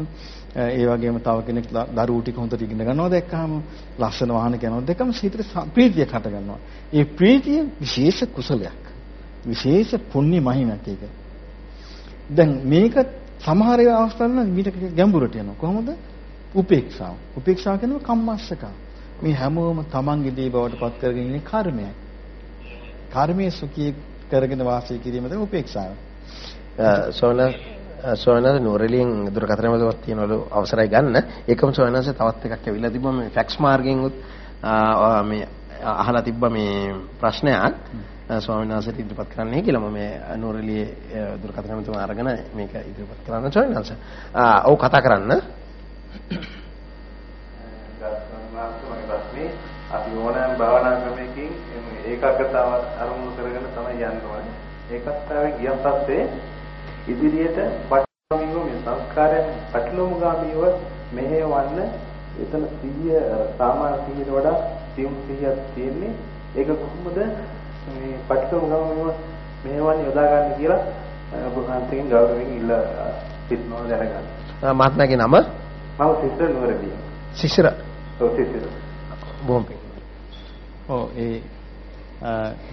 ඒ වගේම තව කෙනෙක් දරුවෝ ටික හොඳට ඉගෙන ගන්නවා දැක්කාම, ලස්සන වාහනක යනවා දැක්කම හිතට ප්‍රීතියක් හට ගන්නවා. ඒ ප්‍රීතිය විශේෂ කුසලයක්. විශේෂ පුණ්‍ය මහිමයක් ඒක. දැන් මේක සමහර අවස්ථාවල මීට ගැඹුරට යනවා. කොහොමද? උපේක්ෂාව. උපේක්ෂාව කියනවා කම්මස්සක. මේ හැමෝම තමන්ගේ දේ බවට පත් කරගෙන ඉන්නේ කර්මයයි. කර්මයේ සුඛී කරගෙන වාසය කිරීම තමයි උපේක්ෂාව. සෝන සෝනද නෝරලියෙන් දුරකථන වලවත් තියනවලු අවසරයි ගන්න. ඒකම සෝනස තවත් එකක් ඇවිල්ලා තිබ්බා මේ ෆැක්ස් මාර්ගයෙන් උත් මේ අහලා තිබ්බා මේ ප්‍රශ්නයක්. ස්වාමීන් වහන්සේට ඉදිරිපත් කරන්නයි කියලා මම මේ නෝරලියේ දුරකථන මතුම අරගෙන මේක ඉදිරිපත් කරන්න වහන්සේ. ඔව් කතා කරන්න. අපි ඕනෑම භාවනා ක්‍රමයකින් ඒකාග්‍රතාව අරමුණු කරගෙන තමයි යන්න ඕනේ. ඒකත්තාවෙන් ගියන් පස්සේ ඉදිරියට පටලවීම මේ සංස්කාරයන් පටලවමුගාමීව මෙහෙවන්න එතන සිහිය සාමාන්‍ය සිහියට වඩා සියුම් සිහියක් තියෙන්නේ. ඒක කොහොමද මේ පටලවමුගාමීව මෙහෙවන්න යොදා ගන්න කියලා බුදුහන්සේගෙන් ගෞරවයෙන් ඉල්ල සිටනවා දැනගන්න. මහත්මයාගේ නම මම සිස්ටර් නුවරදී. ශිෂ්‍යර. ඔව් සිස්ටර්. බොහොම ඔව් ඒ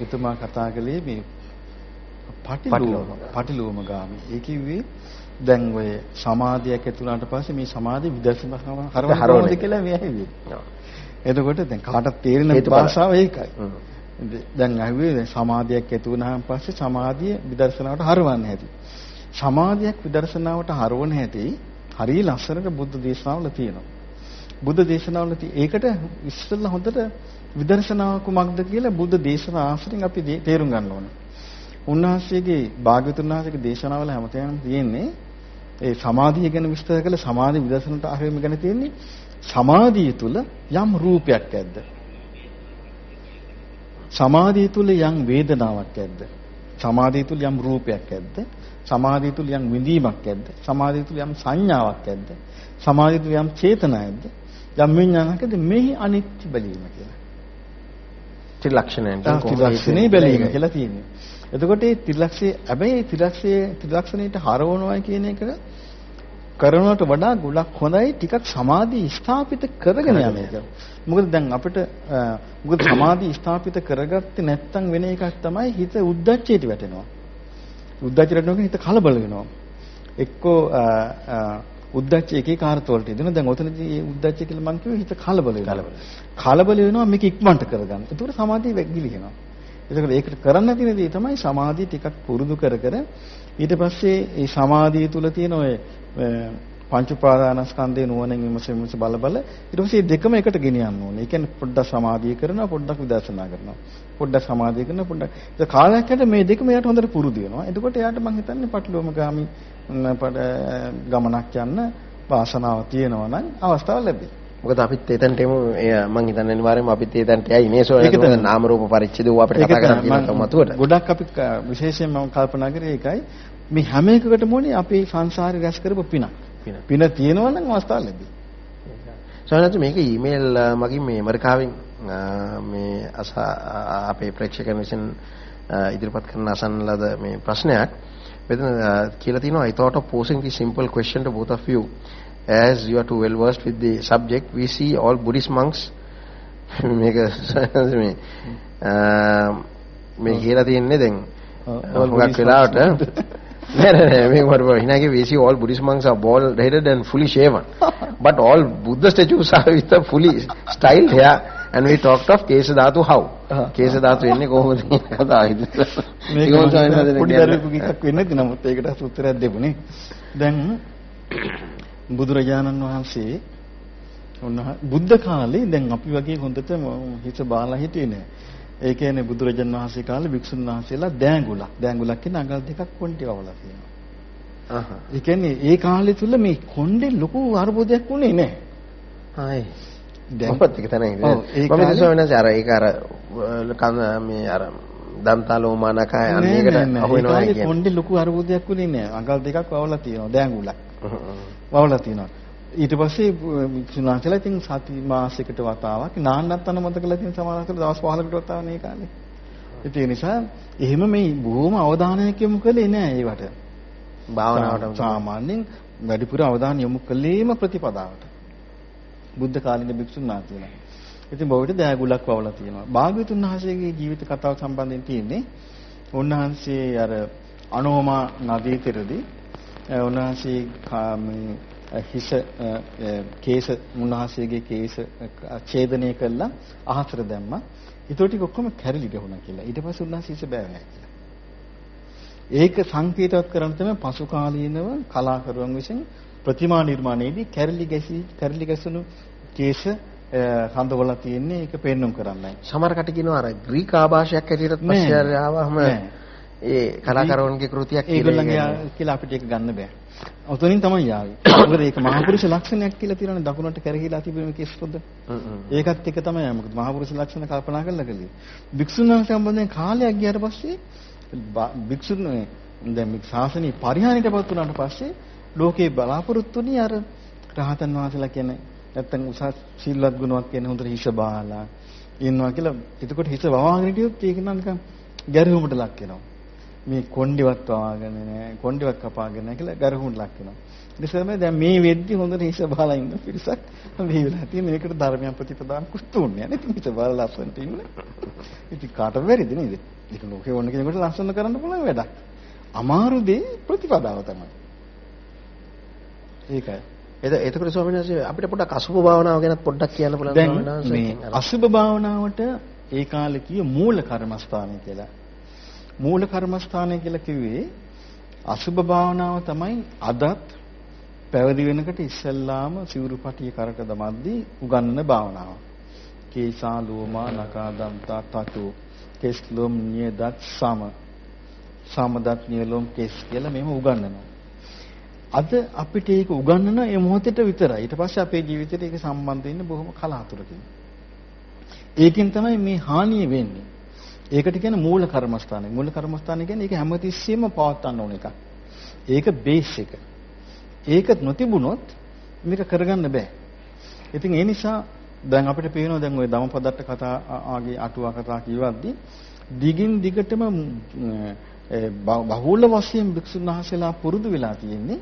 එතුමා කතා කළේ මේ පටිලෝම පටිලෝම ගාමි. ඒ කිව්වේ දැන් ඔය සමාධියක් ඇති වුණාට පස්සේ මේ සමාධිය විදර්ශනා හරවනවද කියලා මේ ඇහිවේ. එතකොට දැන් කාටත් තේරෙන භාෂාව ඒකයි. දැන් අහුවේ සමාධියක් ඇති වුණාන් පස්සේ සමාධිය විදර්ශනාවට හරවන්න හැටි. සමාධියක් විදර්ශනාවට හරවන හැටි හරිය ලස්සනට බුද්ධ දේශනාවල තියෙනවා. බුද්ධ දේශනාවල ඒකට ඉස්සෙල්ලා හොඳට විදර්ශනාව කුමක්ද කියලා බුද්ධ දේශනා ආශ්‍රයෙන් අපි තේරුම් ගන්න ඕනේ. උන්වහන්සේගේ භාග්‍යතුන් වහන්සේගේ දේශනාවල හැමතැනම තියෙන්නේ ඒ සමාධිය ගැන විස්තර කළ සමාධි විදර්ශනට ආරෙම ගැන තියෙන්නේ සමාධිය තුල යම් රූපයක් ඇද්ද? සමාධිය තුල යම් වේදනාවක් ඇද්ද? සමාධිය තුල යම් රූපයක් ඇද්ද? සමාධිය තුල යම් විඳීමක් ඇද්ද? සමාධිය තුල යම් සංඥාවක් ඇද්ද? සමාධිය තුල යම් චේතනාවක්ද? යම් විඥානකද මෙහි අනිත්‍ය බැලීම කියලා. ත්‍රිලක්ෂණයෙන් ත්‍රිලක්ෂණේ බැලීම කියලා තියෙන්නේ. එතකොට මේ ත්‍රිලක්ෂයේ හැබැයි ත්‍රිලක්ෂයේ ත්‍රිලක්ෂණයට හරවනවා කියන එක කරනවට වඩා ගොඩක් හොඳයි ටිකක් සමාධි ස්ථාපිත කරගෙන යන එක. මොකද දැන් අපිට මොකද සමාධි ස්ථාපිත කරගත්තේ නැත්නම් වෙන එකක් තමයි හිත උද්දච්චයට වැටෙනවා. උද්දච්චයට වැටෙනකොට හිත කලබල වෙනවා. එක්කෝ උද්දච්ච එකේ කාර්ත වලට එදින දැන් ඔතනදී මේ උද්දච්ච කියලා මම කිව්වේ හිත කලබල වෙනවා. කලබල වෙනවා මේක ඉක්මනට කරගන්න. ඒකට සමාධිය වැගිලිනවා. ඒකට ඒකට කරන්න තියෙන දේ තමයි සමාධිය ටිකක් පුරුදු කර කර ඊට පස්සේ මේ සමාධිය තුල තියෙන ඔය පංච උපාදානස්කන්ධේ නුවණින් විමස විමස බල බල ඊට පස්සේ දෙකම එකට ගෙනියන්න ඕනේ. ඒ කියන්නේ පොඩ්ඩක් සමාධිය කරනවා පොඩ්ඩක් විදර්ශනා කරනවා. පොඩ්ඩක් සමාධිය කරනවා පොඩ්ඩක් ඒක කාලයක් යනකොට මේ දෙකම එයාට හොඳට පුරුදු වෙනවා. එතකොට එයාට මම හිතන්නේ පටලෝමගාමි ගමනක් යන්න වාසනාව තියෙනවා නම් අවස්ථාව ලැබෙයි. මොකද අපිත් එතනට එමු. මම හිතන්නේ අනිවාර්යයෙන්ම අපිත් එතනට යයි. නේ සෝ නාම රූප පරිච්ඡේදය අපිට කතා කරන්න තියෙනවා මතුවට. ගොඩක් අපි විශේෂයෙන් මම කල්පනා කරේ ඒකයි. මේ හැම එකකටම ඕනේ අපේ සංසාරේ රැස් කරපු පින. පින තියෙනවා නම් අවස්ථාව ලැබෙයි. සමහරවිට මේක ඊමේල් මගින් මේ ඇමරිකාවෙන් මේ අපේ ප්‍රේක්ෂකයන් විසින් ඉදිරිපත් කරන අසන්න ලද මේ ප්‍රශ්නයක්. මෙතන කියලා තියෙනවා I thought of posing this simple question to both of you as you are too well versed with the subject we see all buddhist monks මේක මේ මේ කියලා තියෙන්නේ දැන් හුඟක් වෙලාවට නෑ නෑ නෑ මේක මට හිනාගේ we see all buddhist monks are bald headed and fully shaven but all buddha statues are with a fully styled hair and we talked of කේශ ධාතු how කේශ ධාතු එන්නේ කොහොමද කතාවයිද මේක පොඩි දරුවෙකුගේ එකක් වෙන්නේ නැති නමුත් ඒකට උත්තරයක් දෙපුනේ දැන් බුදුරජාණන් වහන්සේ උන්හ බුද්ධ කාලේ දැන් අපි වගේ හොඳට හිත බාලා හිටියේ නෑ ඒ කියන්නේ බුදුරජාණන් වහන්සේ කාලේ වික්ෂුන් වහන්සේලා දෑඟුලක් දෑඟුලක් කියන අඟල් දෙකක් කොණ්ඩේ වවලා තියෙනවා අහහ ඒ කියන්නේ ඒ කාලේ තුල මේ කොණ්ඩේ ලොකු අරුබුදයක් උනේ නෑ ආයි දැන් ඔබත් එක තැන මම හිතුවා අර ඒක අර මේ අර දන්තාලෝමානකය අන්නේකට අහු වෙනවා කියන්නේ. කොණ්ඩේ ලොකු අරුබුදයක් උනේ නෑ. අඟල් දෙකක් වවලා තියෙනවා. දෑඟුලක්. වවලා තියෙනවා. ඊට පස්සේ සුණාචලා ඉතින් සති මාසයකට වතාවක් නාන්නත් අනුමත කළා තියෙන සමානතර දවස් 15කට වතාවක් මේ කාලේ. ඒ නිසා එහෙම මේ බොහොම අවධානයක් යොමු කළේ නෑ ඒවට. භාවනාවට සාමාන්‍යයෙන් වැඩිපුර අවධානය යොමු කළේම ප්‍රතිපදාවට. බුද්ධ කාලින භික්ෂුන් වහන්සේලා. ඉතින් බොවිට දෑගුලක් වවලා තියෙනවා. භාග්‍යතුන් වහන්සේගේ ජීවිත කතාව සම්බන්ධයෙන් තියෙන්නේ උන්වහන්සේ අර අනෝමා නදී තෙරදී උන්වහන්සේ මේ හිස කේස උන්වහන්සේගේ කේස ඡේදනය කළා අහසට දැම්මා. ඊට ටික ඔක්කොම කැරලි ගහුණා කියලා. ඊට පස්සේ උන්වහන්සේ හිස බෑවෑ කියලා. ඒක සංකේතවත් කරන තමයි පසු කාලීනව කලාකරුවන් විසින් ප්‍රතිමා නිර්මාණයේදී කැරලි ගැසි කැරලි ගැසුණු කේස හඳවල තියෙන්නේ ඒක පෙන්눔 කරන්නයි. සමහර කට කියනවා අර ග්‍රීක ආభాෂයක් ඇටියටත් පස්සේ ආවම ඒ කලාකරුවන්ගේ කෘතියක් ඒගොල්ලන්ගේ කියලා අපිට ඒක ගන්න බෑ. ඔතනින් තමයි යාවේ. මොකද ඒක මහපුරුෂ ලක්ෂණයක් කියලා තියෙනවානේ දකුණට කරගිලා තිබෙන කේස් පොද. ඒකත් එක තමයි මොකද මහපුරුෂ ලක්ෂණ කල්පනා කරලා කළේ. භික්ෂුන් වහන්සේ සම්බන්ධයෙන් කාලයක් ගියාට පස්සේ භික්ෂුන් දැන් මේ ශාසනීය පරිහානියටපත් වුණාට පස්සේ ලෝකේ බලාපොරොත්තු වෙන්නේ අර රහතන් වහන්සේලා කියන්නේ නැත්තම් උසස් සිල්වත් ගුණයක් කියන හොඳට හිස බාලා ඉන්නවා කියලා එතකොට හිස වවාගෙන හිටියොත් ඒක නිකන් ගැරහුමට ලක් වෙනවා මේ කොණ්ඩේවත් වවාගෙන නැහැ කොණ්ඩේවත් කපාගෙන නැහැ කියලා ගැරහුමට ලක් වෙනවා ඉතින් තමයි දැන් මේ වෙද්දි හොඳට හිස බාලා ඉන්න පිරිසක් මේ වෙලා තියෙන. මේකට ධර්මයන් ප්‍රතිපදාන කුස්තුන්නේ නේ. හිස බාලා ලස්සනට ඉන්න. ඉතින් කාට බැරිද නේද? ඒක ලෝකේ ඕන කෙනෙකුට ලස්සන කරන්න පුළුවන් වැඩක්. අමාරු දේ ප්‍රතිපදාව තමයි. ඒකයි. එතකොට ස්වාමීන් වහන්සේ අපිට පොඩ්ඩක් අසුභ භාවනාව ගැන පොඩ්ඩක් කියන්න පුළුවන් ස්වාමීන් වහන්සේ. අසුභ භාවනාවට ඒ කාලේ කිය මූල කර්මස්ථානය කියලා. මූල කර්මස්ථානය කියලා කිව්වේ අසුභ භාවනාව තමයි අදත් පැවිදි වෙනකොට ඉස්සෙල්ලාම සිවුරුපටිය කරට දමද්දී උගන්වන භාවනාව. කේසා ලෝමා නකා දම්තා තතු කෙස් ලොම් නියදත් සම සමදත් නියලොම් කෙස් කියලා මෙහෙම උගන්වනවා. අද අපිට ඒක උගන්වන ඒ මොහොතේට විතරයි. ඊට පස්සේ අපේ ජීවිතේට ඒක සම්බන්ධ වෙන්නේ බොහොම කලාතුරකින්. ඒකෙන් තමයි මේ හානිය වෙන්නේ. ඒකට කියන්නේ මූල කර්මස්ථානය. මූල කර්මස්ථානය කියන්නේ ඒක හැමතිස්සෙම පවත්වන්න ඕන එකක්. ඒක බේස් එක. ඒක නොතිබුණොත් මේක කරගන්න බෑ. ඉතින් ඒ නිසා දැන් අපිට පේනවා දැන් ওই ධම්මපදට්ට කතා ආගේ අටුවා කතා කියවද්දි දිගින් දිගටම බහුල වශයෙන් භික්ෂුන් වහන්සේලා පුරුදු වෙලා තියෙන්නේ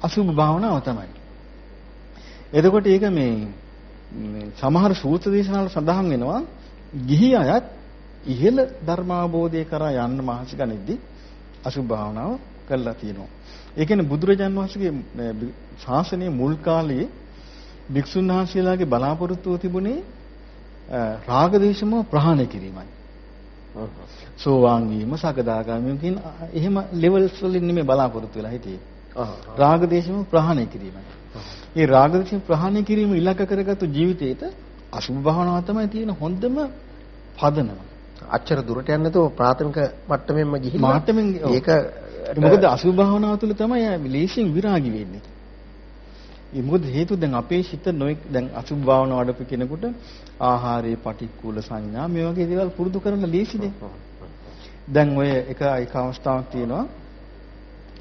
අසුභ භාවනාව තමයි. එතකොට ඒක මේ සමහර සූත්‍ර දේශනාවල සඳහන් වෙනවා ගිහි අයත් ඉහළ ධර්මාබෝධය කරා යන්න මහන්සි ගනිද්දී අසුභ භාවනාව කළා තියෙනවා. ඒ කියන්නේ බුදුරජාන් වහන්සේගේ ශාසනයේ මුල් කාලයේ භික්ෂුන් වහන්සේලාගේ බලාපොරොත්තුව තිබුණේ රාග දේශම ප්‍රහාණය කිරීමයි. සෝවාන් වීම සකදාගාමී කියන එහෙම ලෙවල්ස් වලින් නෙමෙයි බලාපොරොත්තු වෙලා හිටියේ. රාග දේශම ප්‍රහාණය කිරීමයි. ඒ රාග දේශම ප්‍රහාණය කිරීම ඉලක්ක කරගත්තු ජීවිතේට අසුභ භාවනාව තමයි තියෙන හොඳම පදනම. අච්චර දුරට යන්නේ නැතුව ප්‍රාථමික මට්ටමෙන්ම ගිහිල්ලා මට්ටමින් ඒක මොකද අසුභ භාවනාව තුළ තමයි ලේසියෙන් විරාගි වෙන්නේ. ඒ මොකද හේතුව දැන් අපේ සිත නොඑක් දැන් අසුභ භාවනාව වඩපු කෙනෙකුට ආහාරයේ පටික්කුල සංඥා මේ වගේ දේවල් පුරුදු කරන්න ලේසිනේ. දැන් ඔය එක එක අවස්ථාවක් තියෙනවා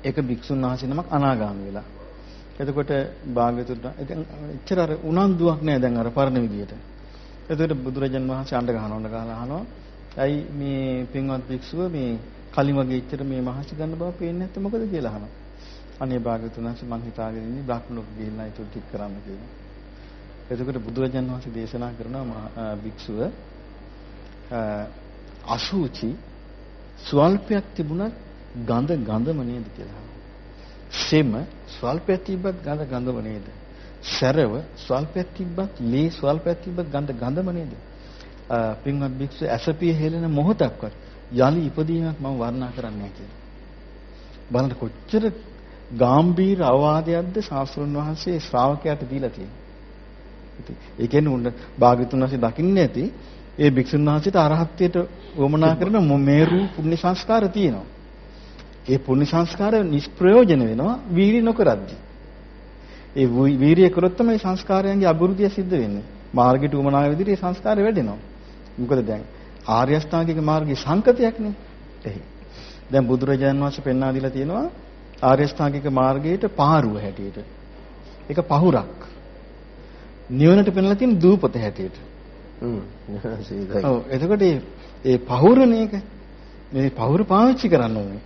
එක භික්ෂුන් වහන්සේ නමක් අනාගාමී වෙලා. එතකොට භාග්‍යතුන් දැන් එච්චර අර උනන්දුවක් නෑ දැන් අර පරණ විදියට. එතකොට බුදුරජාන් වහන්සේ අඬ ගහනවා අඬ ගහලා අහනවා ඇයි මේ පින්වත් භික්ෂුව මේ කලින් වගේ එච්චර මේ මහසි ගන්න බව පේන්නේ නැත්නම් මොකද කියලා අහනවා. අනේ භාග්‍යතුන් වහන්සේ මං හිතාගෙන ඉන්නේ බ්‍රහ්මලෝක ගිහිල්ලා ඒක ටික කරන්න කියලා. එතකොට බුදුරජාන් වහන්සේ දේශනා කරනවා භික්ෂුව අසුචි ස්වල්පයක් තිබුණත් ගඳ ගඳම නේද කියලා. සෙම ස්වල්පයක් තිබ්බත් ගඳ ගඳම නේද? සැරව ස්වල්පයක් තිබ්බත් ලේ ස්වල්පයක් තිබ්බත් ගඳ ගඳම නේද? පින්වත් භික්ෂුව ඇසපිය හෙලන මොහොතක්වත් යලි ඉපදීමක් මම වර්ණනා කරන්නේ නැහැ කියලා. බලන්න කොච්චර ගාම්භීර අවවාදයක්ද ශාස්ත්‍රඥ වහන්සේ ශ්‍රාවකයාට දීලා තියෙන්නේ. ඉතින් ඒ කියන්නේ උන්න භාග්‍යතුන් වහන්සේ දකින්නේ නැති ඒ භික්ෂුන් වහන්සේට අරහත්ත්වයට වමනා කරන මේරු පුණ්‍ය සංස්කාර තියෙනවා. ඒ පුණ්‍ය සංස්කාර නිෂ්ප්‍රයෝජන වෙනවා වීර්ය නොකරද්දී. ඒ වීර්ය කරොත් තමයි සංස්කාරයන්ගේ අභිවෘද්ධිය සිද්ධ වෙන්නේ. මාර්ගයට උමනාව විදිහට සංස්කාරය වැඩෙනවා. මොකද දැන් ආර්ය අෂ්ටාංගික මාර්ගයේ සංකතයක්නේ. එහි. දැන් බුදුරජාණන් වහන්සේ පෙන්වා දීලා තියෙනවා ආර්ය අෂ්ටාංගික මාර්ගයට පාරුව හැටියට. ඒක පහුරක්. නිවනට පෙන්ලා තියෙන දූපත හැටියට. හ්ම්. ඔව් එතකොට ඒ පහුරනේ ඒක. මේ පහුර පාවිච්චි කරන්න ඕනේ.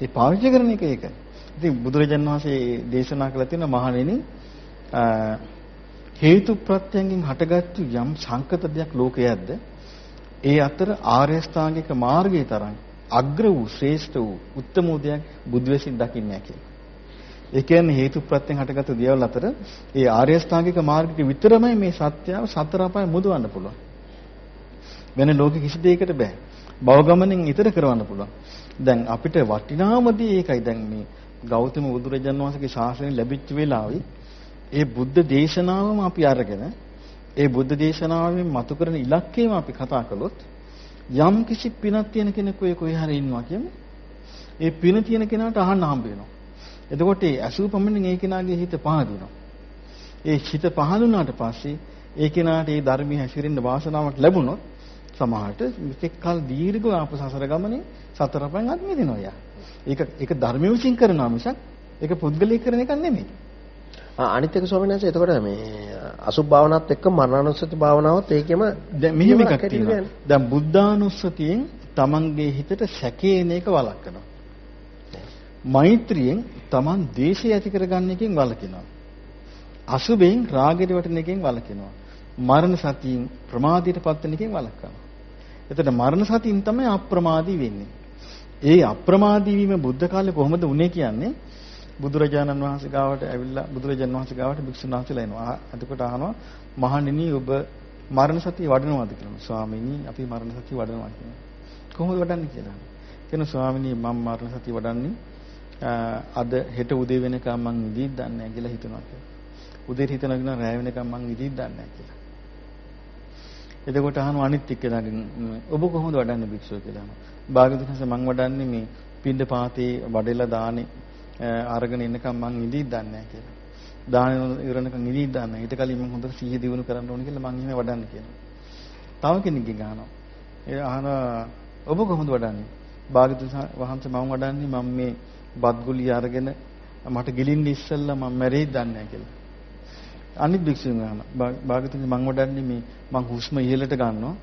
ඒ පාවිච්චි කරන එක ඒක. ඉතින් බුදුරජාණන් වහන්සේ දේශනා කළා තියෙන මහණෙනි හේතු ප්‍රත්‍යයෙන් හටගත්තු යම් සංකත දෙයක් ලෝකයේද ඒ අතර ආර්ය ශ්‍රාංගික මාර්ගයේ තරම් අග්‍ර වූ ශ්‍රේෂ්ඨ වූ උත්තම වූ දෙයක් බුදු වෙසින් දකින්නේ නැහැ කියලා. ඒ කියන්නේ හේතු ප්‍රත්‍යයෙන් හටගත්තු දේවල් අතර ඒ ආර්ය ශ්‍රාංගික මාර්ගයේ විතරමයි මේ සත්‍යව සතර අපාය මුදවන්න පුළුවන්. වෙන ලෝකෙ කිසි දෙයකට බෑ. භව ගමනෙන් ඊතර කරවන්න පුළුවන්. දැන් අපිට වටිනාම දේ ඒකයි දැන් මේ ගෞතම බුදුරජාණන් වහන්සේගේ ශාසනය ලැබිච්ච වෙලාවේ ඒ බුද්ධ දේශනාවම අපි අරගෙන ඒ බුද්ධ දේශනාවෙන් මතු කරන ඉලක්කයම අපි කතා කළොත් යම් කිසි පිනක් තියෙන කෙනෙකු ඒ කොහේ හරි ඉන්නවා කියමු. ඒ පින තියෙන කෙනාට අහන්න හම්බ වෙනවා. එතකොට ඒ අසූ පමණින් ඒ කෙනාගේ හිත පහදිනවා. ඒ හිත පහදුනාට පස්සේ ඒ කෙනාට ඒ ධර්මයේ හැසිරෙන්න වාසනාවක් ලැබුණොත් සමහරට මෙතෙක් කල දීර්ඝ ආපසසර ගමනේ සතර පහෙන් අත් මිදිනවා යා. ඒක ඒක ධර්මයේ විසින් කරනවා මිසක් ඒක පුද්ගලික කරන එකක් නෙමෙයි. අනිත් එක ස්වාමීන් වහන්සේ එතකොට මේ අසුබ් භාවනාවත් එක්ක මරණානුස්සති භාවනාවත් ඒකෙම දැන් මෙහෙම එකක් තියෙනවා. දැන් බුද්ධානුස්සතියෙන් Tamanගේ හිතට සැකේන එක වළක්වනවා. මෛත්‍රියෙන් Taman දේශය ඇති කරගන්න එකෙන් වළකිනවා. අසුබෙන් රාගයට වටෙන එකෙන් වළකිනවා. මරණ සතියෙන් ප්‍රමාදයට පත්වෙන එකෙන් වළක්වනවා. එතකොට මරණ සතියෙන් තමයි අප්‍රමාදී වෙන්නේ. ඒ අප්‍රමාදී වීම බුද්ධ කාලේ කොහොමද උනේ කියන්නේ බුදුරජාණන් වහන්සේ ගාවට ඇවිල්ලා බුදුරජාණන් වහන්සේ ගාවට භික්ෂුන් වහන්සේලා එනවා. එතකොට අහනවා මහණෙනි ඔබ මරණ සතිය වඩනවාද කියලා. ස්වාමීනි අපි මරණ සතිය වඩනවා කියනවා. කොහොමද වඩන්නේ කියලා. කියන ස්වාමීනි මම මරණ සතිය වඩන්නේ අද හෙට උදේ වෙනකම් මං නිදිත් දන්නේ නැහැ කියලා හිතනවා කියලා. උදේට හිතනවා කියන රැය වෙනකම් මං නිදිත් දන්නේ නැහැ කියලා. එතකොට අහනවා අනිත් එක්කෙනාගෙන් ඔබ කොහොමද වඩන්නේ භික්ෂුව කියලා අහනවා. භාගතුන්ස මං වඩන්නේ මේ පින්ඩ පාතේ වඩෙලා දානේ අරගෙන ඉන්නකම් මං නිදිත් දන්නේ නැහැ කියලා. දාන ඉවරනකම් නිදිත් දන්නේ නැහැ. ඊට කලින් මං හොඳට සිහිය දිනු කරන්න ඕනේ කියලා මං එහෙම වඩන්න කියනවා. තව කෙනෙක්ගෙන් අහනවා. ඒ අහනවා ඔබ කොහොමද වඩන්නේ? භාගතුන් වහන්සේ මම වඩන්නේ මම මේ බත් ගුලිය අරගෙන මට ගිලින්න ඉස්සෙල්ලා මම මැරෙයිද දන්නේ නැහැ කියලා. අනිත් භික්ෂුන් අහනවා. භාගතුන් මම වඩන්නේ මේ මං හුස්ම ඉහළට ගන්නවා.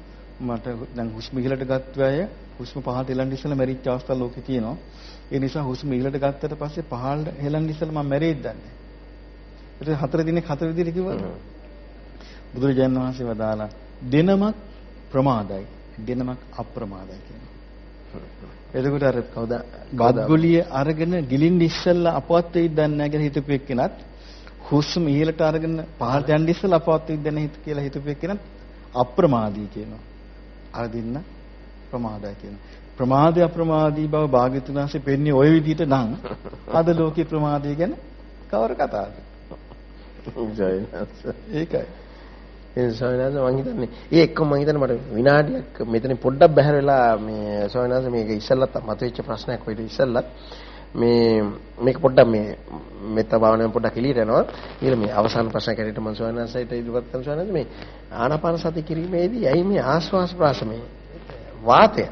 මට දැන් හුස්ම ඉහළට ගත්ත අය හුස්ම පහළට හෙලන්න ඉස්සෙල්ලා මැරිච්ච අවස්ථා ලෝකේ තියෙනවා. ඒ නිසා හුස්ම ඉහළට ගත්තට පස්සේ පහළට හෙලන්න ඉස්සෙල්ලා මම මැරෙයිද දන්නේ. ඒක හතර දිනක් හතර විදිහට කිව්වද? බුදුරජාණන් වහන්සේ වදාලා දෙනමක් ප්‍රමාදයි. දෙනමක් අප්‍රමාදයි කියනවා. එතකොට අර කවුද බද්ගුලිය අරගෙන ගිලින්න ඉස්සෙල්ලා අපවත් වෙයිද දන්නේ නැහැ කියලා හිතපු එක්කෙනත් හුස්ම ඉහළට අරගෙන පහළට යන්න ඉස්සෙල්ලා අපවත් වෙයිද නැහැ කියලා හිතපු එක්කෙනත් අප්‍රමාදී කියනවා. අර දෙන්න ප්‍රමාදයි කියනවා. ප්‍රමාදය අප්‍රමාදී බව භාග්‍යතුන් වහන්සේ පෙන්වන්නේ ওই විදිහට නම් අද ලෝකේ ප්‍රමාදය ගැන කවර කතාවද? ඒකයි. ඒ ස්වාමීනාස මම හිතන්නේ ඒ එක්කම මම හිතන්නේ මට විනාඩියක් මෙතන පොඩ්ඩක් බැහැර වෙලා මේ ස්වාමීනාස මේක ඉස්සෙල්ලත් මතුවෙච්ච ප්‍රශ්නයක් වෙයිද ඉස්සෙල්ලත් මේ මේක පොඩ්ඩක් මේ මෙත්ත භාවනාවෙන් පොඩ්ඩක් එළියට යනවා ඊළ මේ අවසාන ප්‍රශ්නයක් ඇරෙට මම ස්වාමීනාසයට ඉදිරිපත් කරන ස්වාමීනාස මේ ආනාපාන සති කිරීමේදී ඇයි මේ ආශ්වාස ප්‍රාශමේ වාතය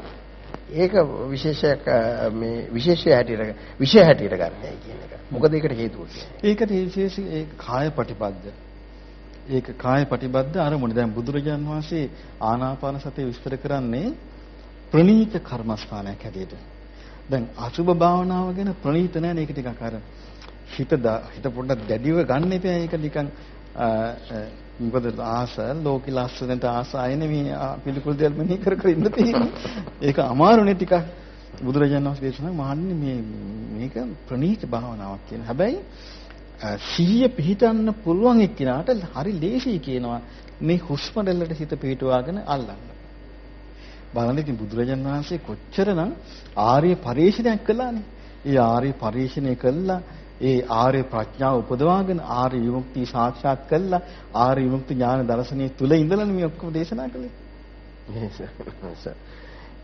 ඒක විශේෂයක් මේ විශේෂය හැටියට විශේෂ හැටියට ගන්නයි කියන එක. මොකද ඒකට හේතුව කියන්නේ. ඒකට විශේෂ ඒ කාය ප්‍රතිපද ඒක කාය ප්‍රතිබද්ධ අරමුණ. දැන් බුදුරජාන් වහන්සේ ආනාපාන සතිය විස්තර කරන්නේ ප්‍රණීත කර්මස්ථානයක් හැටියට. දැන් අසුබ භාවනාව ගැන ප්‍රණීත නැහැ මේක ටිකක් අර හිත හිත පොඩ්ඩක් දැඩිව ගන්න එපා ඒක නිකන් මොකද ආස ලෝකෙ ලස්සනට ආසයිනේ මේ පිළිකුල් දෙයක් මෙනෙහි කර කර ඉන්න තියෙන්නේ. ඒක අමාරුනේ ටිකක්. බුදුරජාණන් වහන්සේ දේශනා මහන්නේ මේ මේක ප්‍රණීත භාවනාවක් කියන. හැබැයි සිහිය පිහිටන්න පුළුවන් එක්කිනාට හරි ලේසියි කියනවා මේ හුස්ම රැල්ලට හිත පිහිටුවාගෙන අල්ලන්න. බලන්න ඉතින් බුදුරජාණන් වහන්සේ කොච්චරනම් ආර්ය පරිශ්‍රණයක් කළානේ. ඒ ආර්ය පරිශ්‍රණය කළා ඒ ආර්ය ප්‍රඥාව උපදවාගෙන ආර්ය විමුක්තිය සාක්ෂාත් කළා. ආර්ය විමුක්ති ඥාන දර්ශනයේ තුල ඉඳලානේ මේ ඔක්කොම දේශනා කළේ.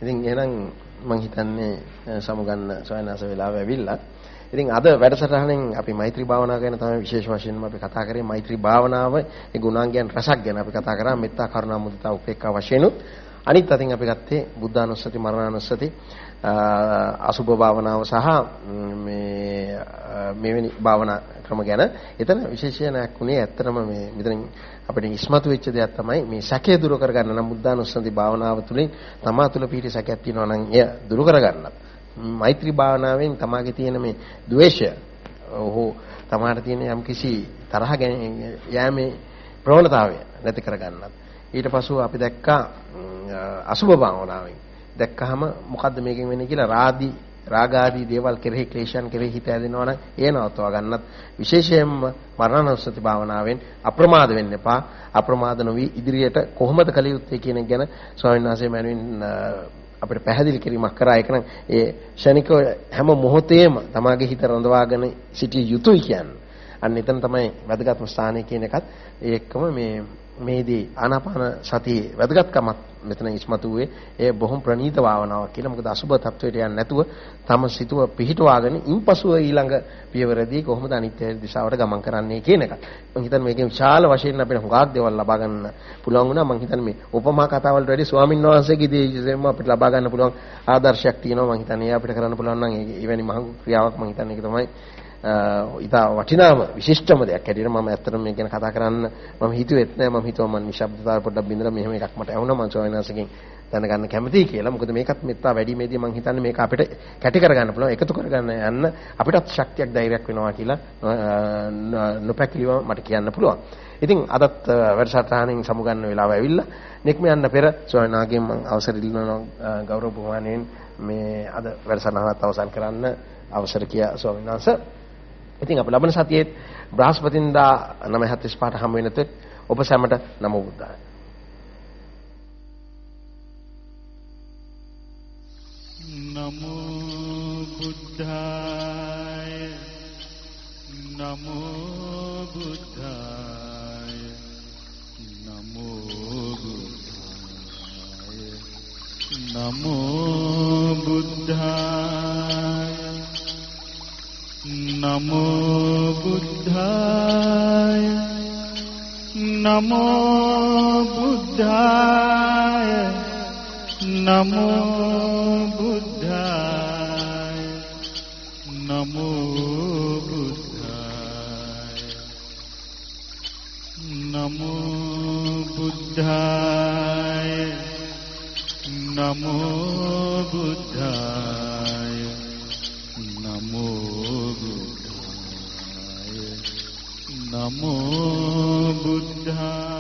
ඉතින් එහෙනම් මම හිතන්නේ සමුගන්න සොයනස වෙලාව ඇවිල්ලා. ඉතින් අද වැඩසටහනෙන් අපි මෛත්‍රී භාවනාව ගැන තමයි විශේෂ වශයෙන්ම අපි කතා කරේ. මෛත්‍රී භාවනාව ඒ ගුණාංගයන් රසක් ගැන අපි කතා කරා. මෙත්තා කරුණා මුදිතා උපේක්ඛා වශයෙන් උත් අනිත් අතින් අපි ගත්තේ බුද්ධානුස්සති මරණානුස්සති. අසුභ භාවනාව සහ මේ මෙවැනි භාවනා ක්‍රම ගැන එතන විශේෂණයක් උනේ ඇත්තටම මේ මෙතන අපිට ඉස්මතු වෙච්ච දෙයක් තමයි මේ සැකය දුරු කරගන්න. නම් බුද්ධානුස්සති භාවනාව තුළින් තමා තුළ පිහිටි සැකයක් තියෙනවා නම් එය දුරු කරගන්නත් මෛත්‍රී භාවනාවෙන් තමාගේ තියෙන මේ ද්වේෂය ඔහු තමාට තියෙන යම්කිසි තරහ යෑමේ ප්‍රවණතාවය නැති කරගන්නත්. ඊට පස්ව අපි දැක්කා අසුභ භාවනාවෙන්. දැක්කහම මොකද්ද මේකෙන් වෙන්නේ කියලා? රාදී රාගාදී දේවල් කෙරෙහි ක්ලේශයන් කෙරෙහි හිත ඇදෙනවා නම් ඒ නවත්වා ගන්නත්. විශේෂයෙන්ම මරණානුස්සති භාවනාවෙන් අප්‍රමාද වෙන්න එපා. අප්‍රමාද නොවි ඉදිරියට කොහොමද කළ යුත්තේ කියන එක ගැන ස්වාමීන් වහන්සේ මැනවින් අපිට පැහැදිලි කිරීමක් කරා. ඒක නම් ඒ ෂණිකව හැම මොහොතේම තමාගේ හිත රඳවාගෙන සිටිය යුතුයි කියන්නේ. අන්න එතන තමයි වැදගත්ම ස්ථානය කියන එකත්. ඒ එක්කම මේ මේදී ආනාපාන සතියේ වැදගත්කමක් මෙතන ඉස්මතු වූයේ ඒ බොහොම ප්‍රණීත භාවනාවක් කියලා. මොකද අසුබ තත්වයට යන්නේ නැතුව තම සිතුව පිහිටවාගෙන ඉන්පසුව ඊළඟ පියවරදී කොහොමද අනිත්‍ය දිශාවට ගමන් කරන්නේ කියන එක. මම හිතන්නේ මේකෙන් විශාල වශයෙන් අපිට හුඟක් දේවල් ලබා ගන්න පුළුවන් වුණා. මම හිතන්නේ මේ උපමා කතා වලට වැඩි ස්වාමීන් වහන්සේගේ දේශෙම අපිට ලබා ගන්න පුළුවන් ආදර්ශයක් තියෙනවා. මම හිතන්නේ අපිට කරන්න පුළුවන් නම් එවැනි මහඟු ක්‍රියාවක් මම හිතන්නේ ඒක තමයි ඉතා වටිනාම විශිෂ්ටම දෙයක් හැටියට මම ඇත්තටම මේ ගැන කතා කරන්න මම හිතුවෙත් නෑ මම හිතුවා මම නිශ්ශබ්දතාවය පොඩ්ඩක් බින්දලා මෙහෙම එකක් මට ඇහුණා මම සෝයනාසකින් දැනගන්න කැමතියි කියලා. මොකද මේකත් මෙත්තා වැඩිමේදී මම හිතන්නේ මේක අපිට කැටි කරගන්න පුළුවන් එකතු කරගන්න යන්න අපිටත් ශක්තියක් ධෛර්යයක් වෙනවා කියලා නොපැකිලිව මට කියන්න පුළුවන්. ඉතින් අදත් වැඩසටහනින් සමුගන්න වෙලාව ඇවිල්ලා නික්ම යන්න පෙර සෝයනාගෙන් මම අවසර ඉල්ලනවා ගෞරව පුහුණුවෙන් මේ අද වැඩසටහනත් අවසන් කරන්න අවසර කියා ස්වාමීන් වහන්සේ ඉතින් අප ලබන සතියේ බ්‍රහස්පතින්දා 9:45ට හම් වෙනතෙත් ඔබ සැමට නමෝ බුද්ධාය. නමෝ බුද්ධාය. නමෝ බුද්ධාය. නමෝ බුද්ධාය. නමෝ බුද්ධාය. නමෝ බුද්ධාය නමෝ බුද්ධාය නමෝ බුද්ධාය නමෝ බුද්ධාය නමෝ බුද්ධාය නමෝ බුද්ධාය නමෝ බුද්ධා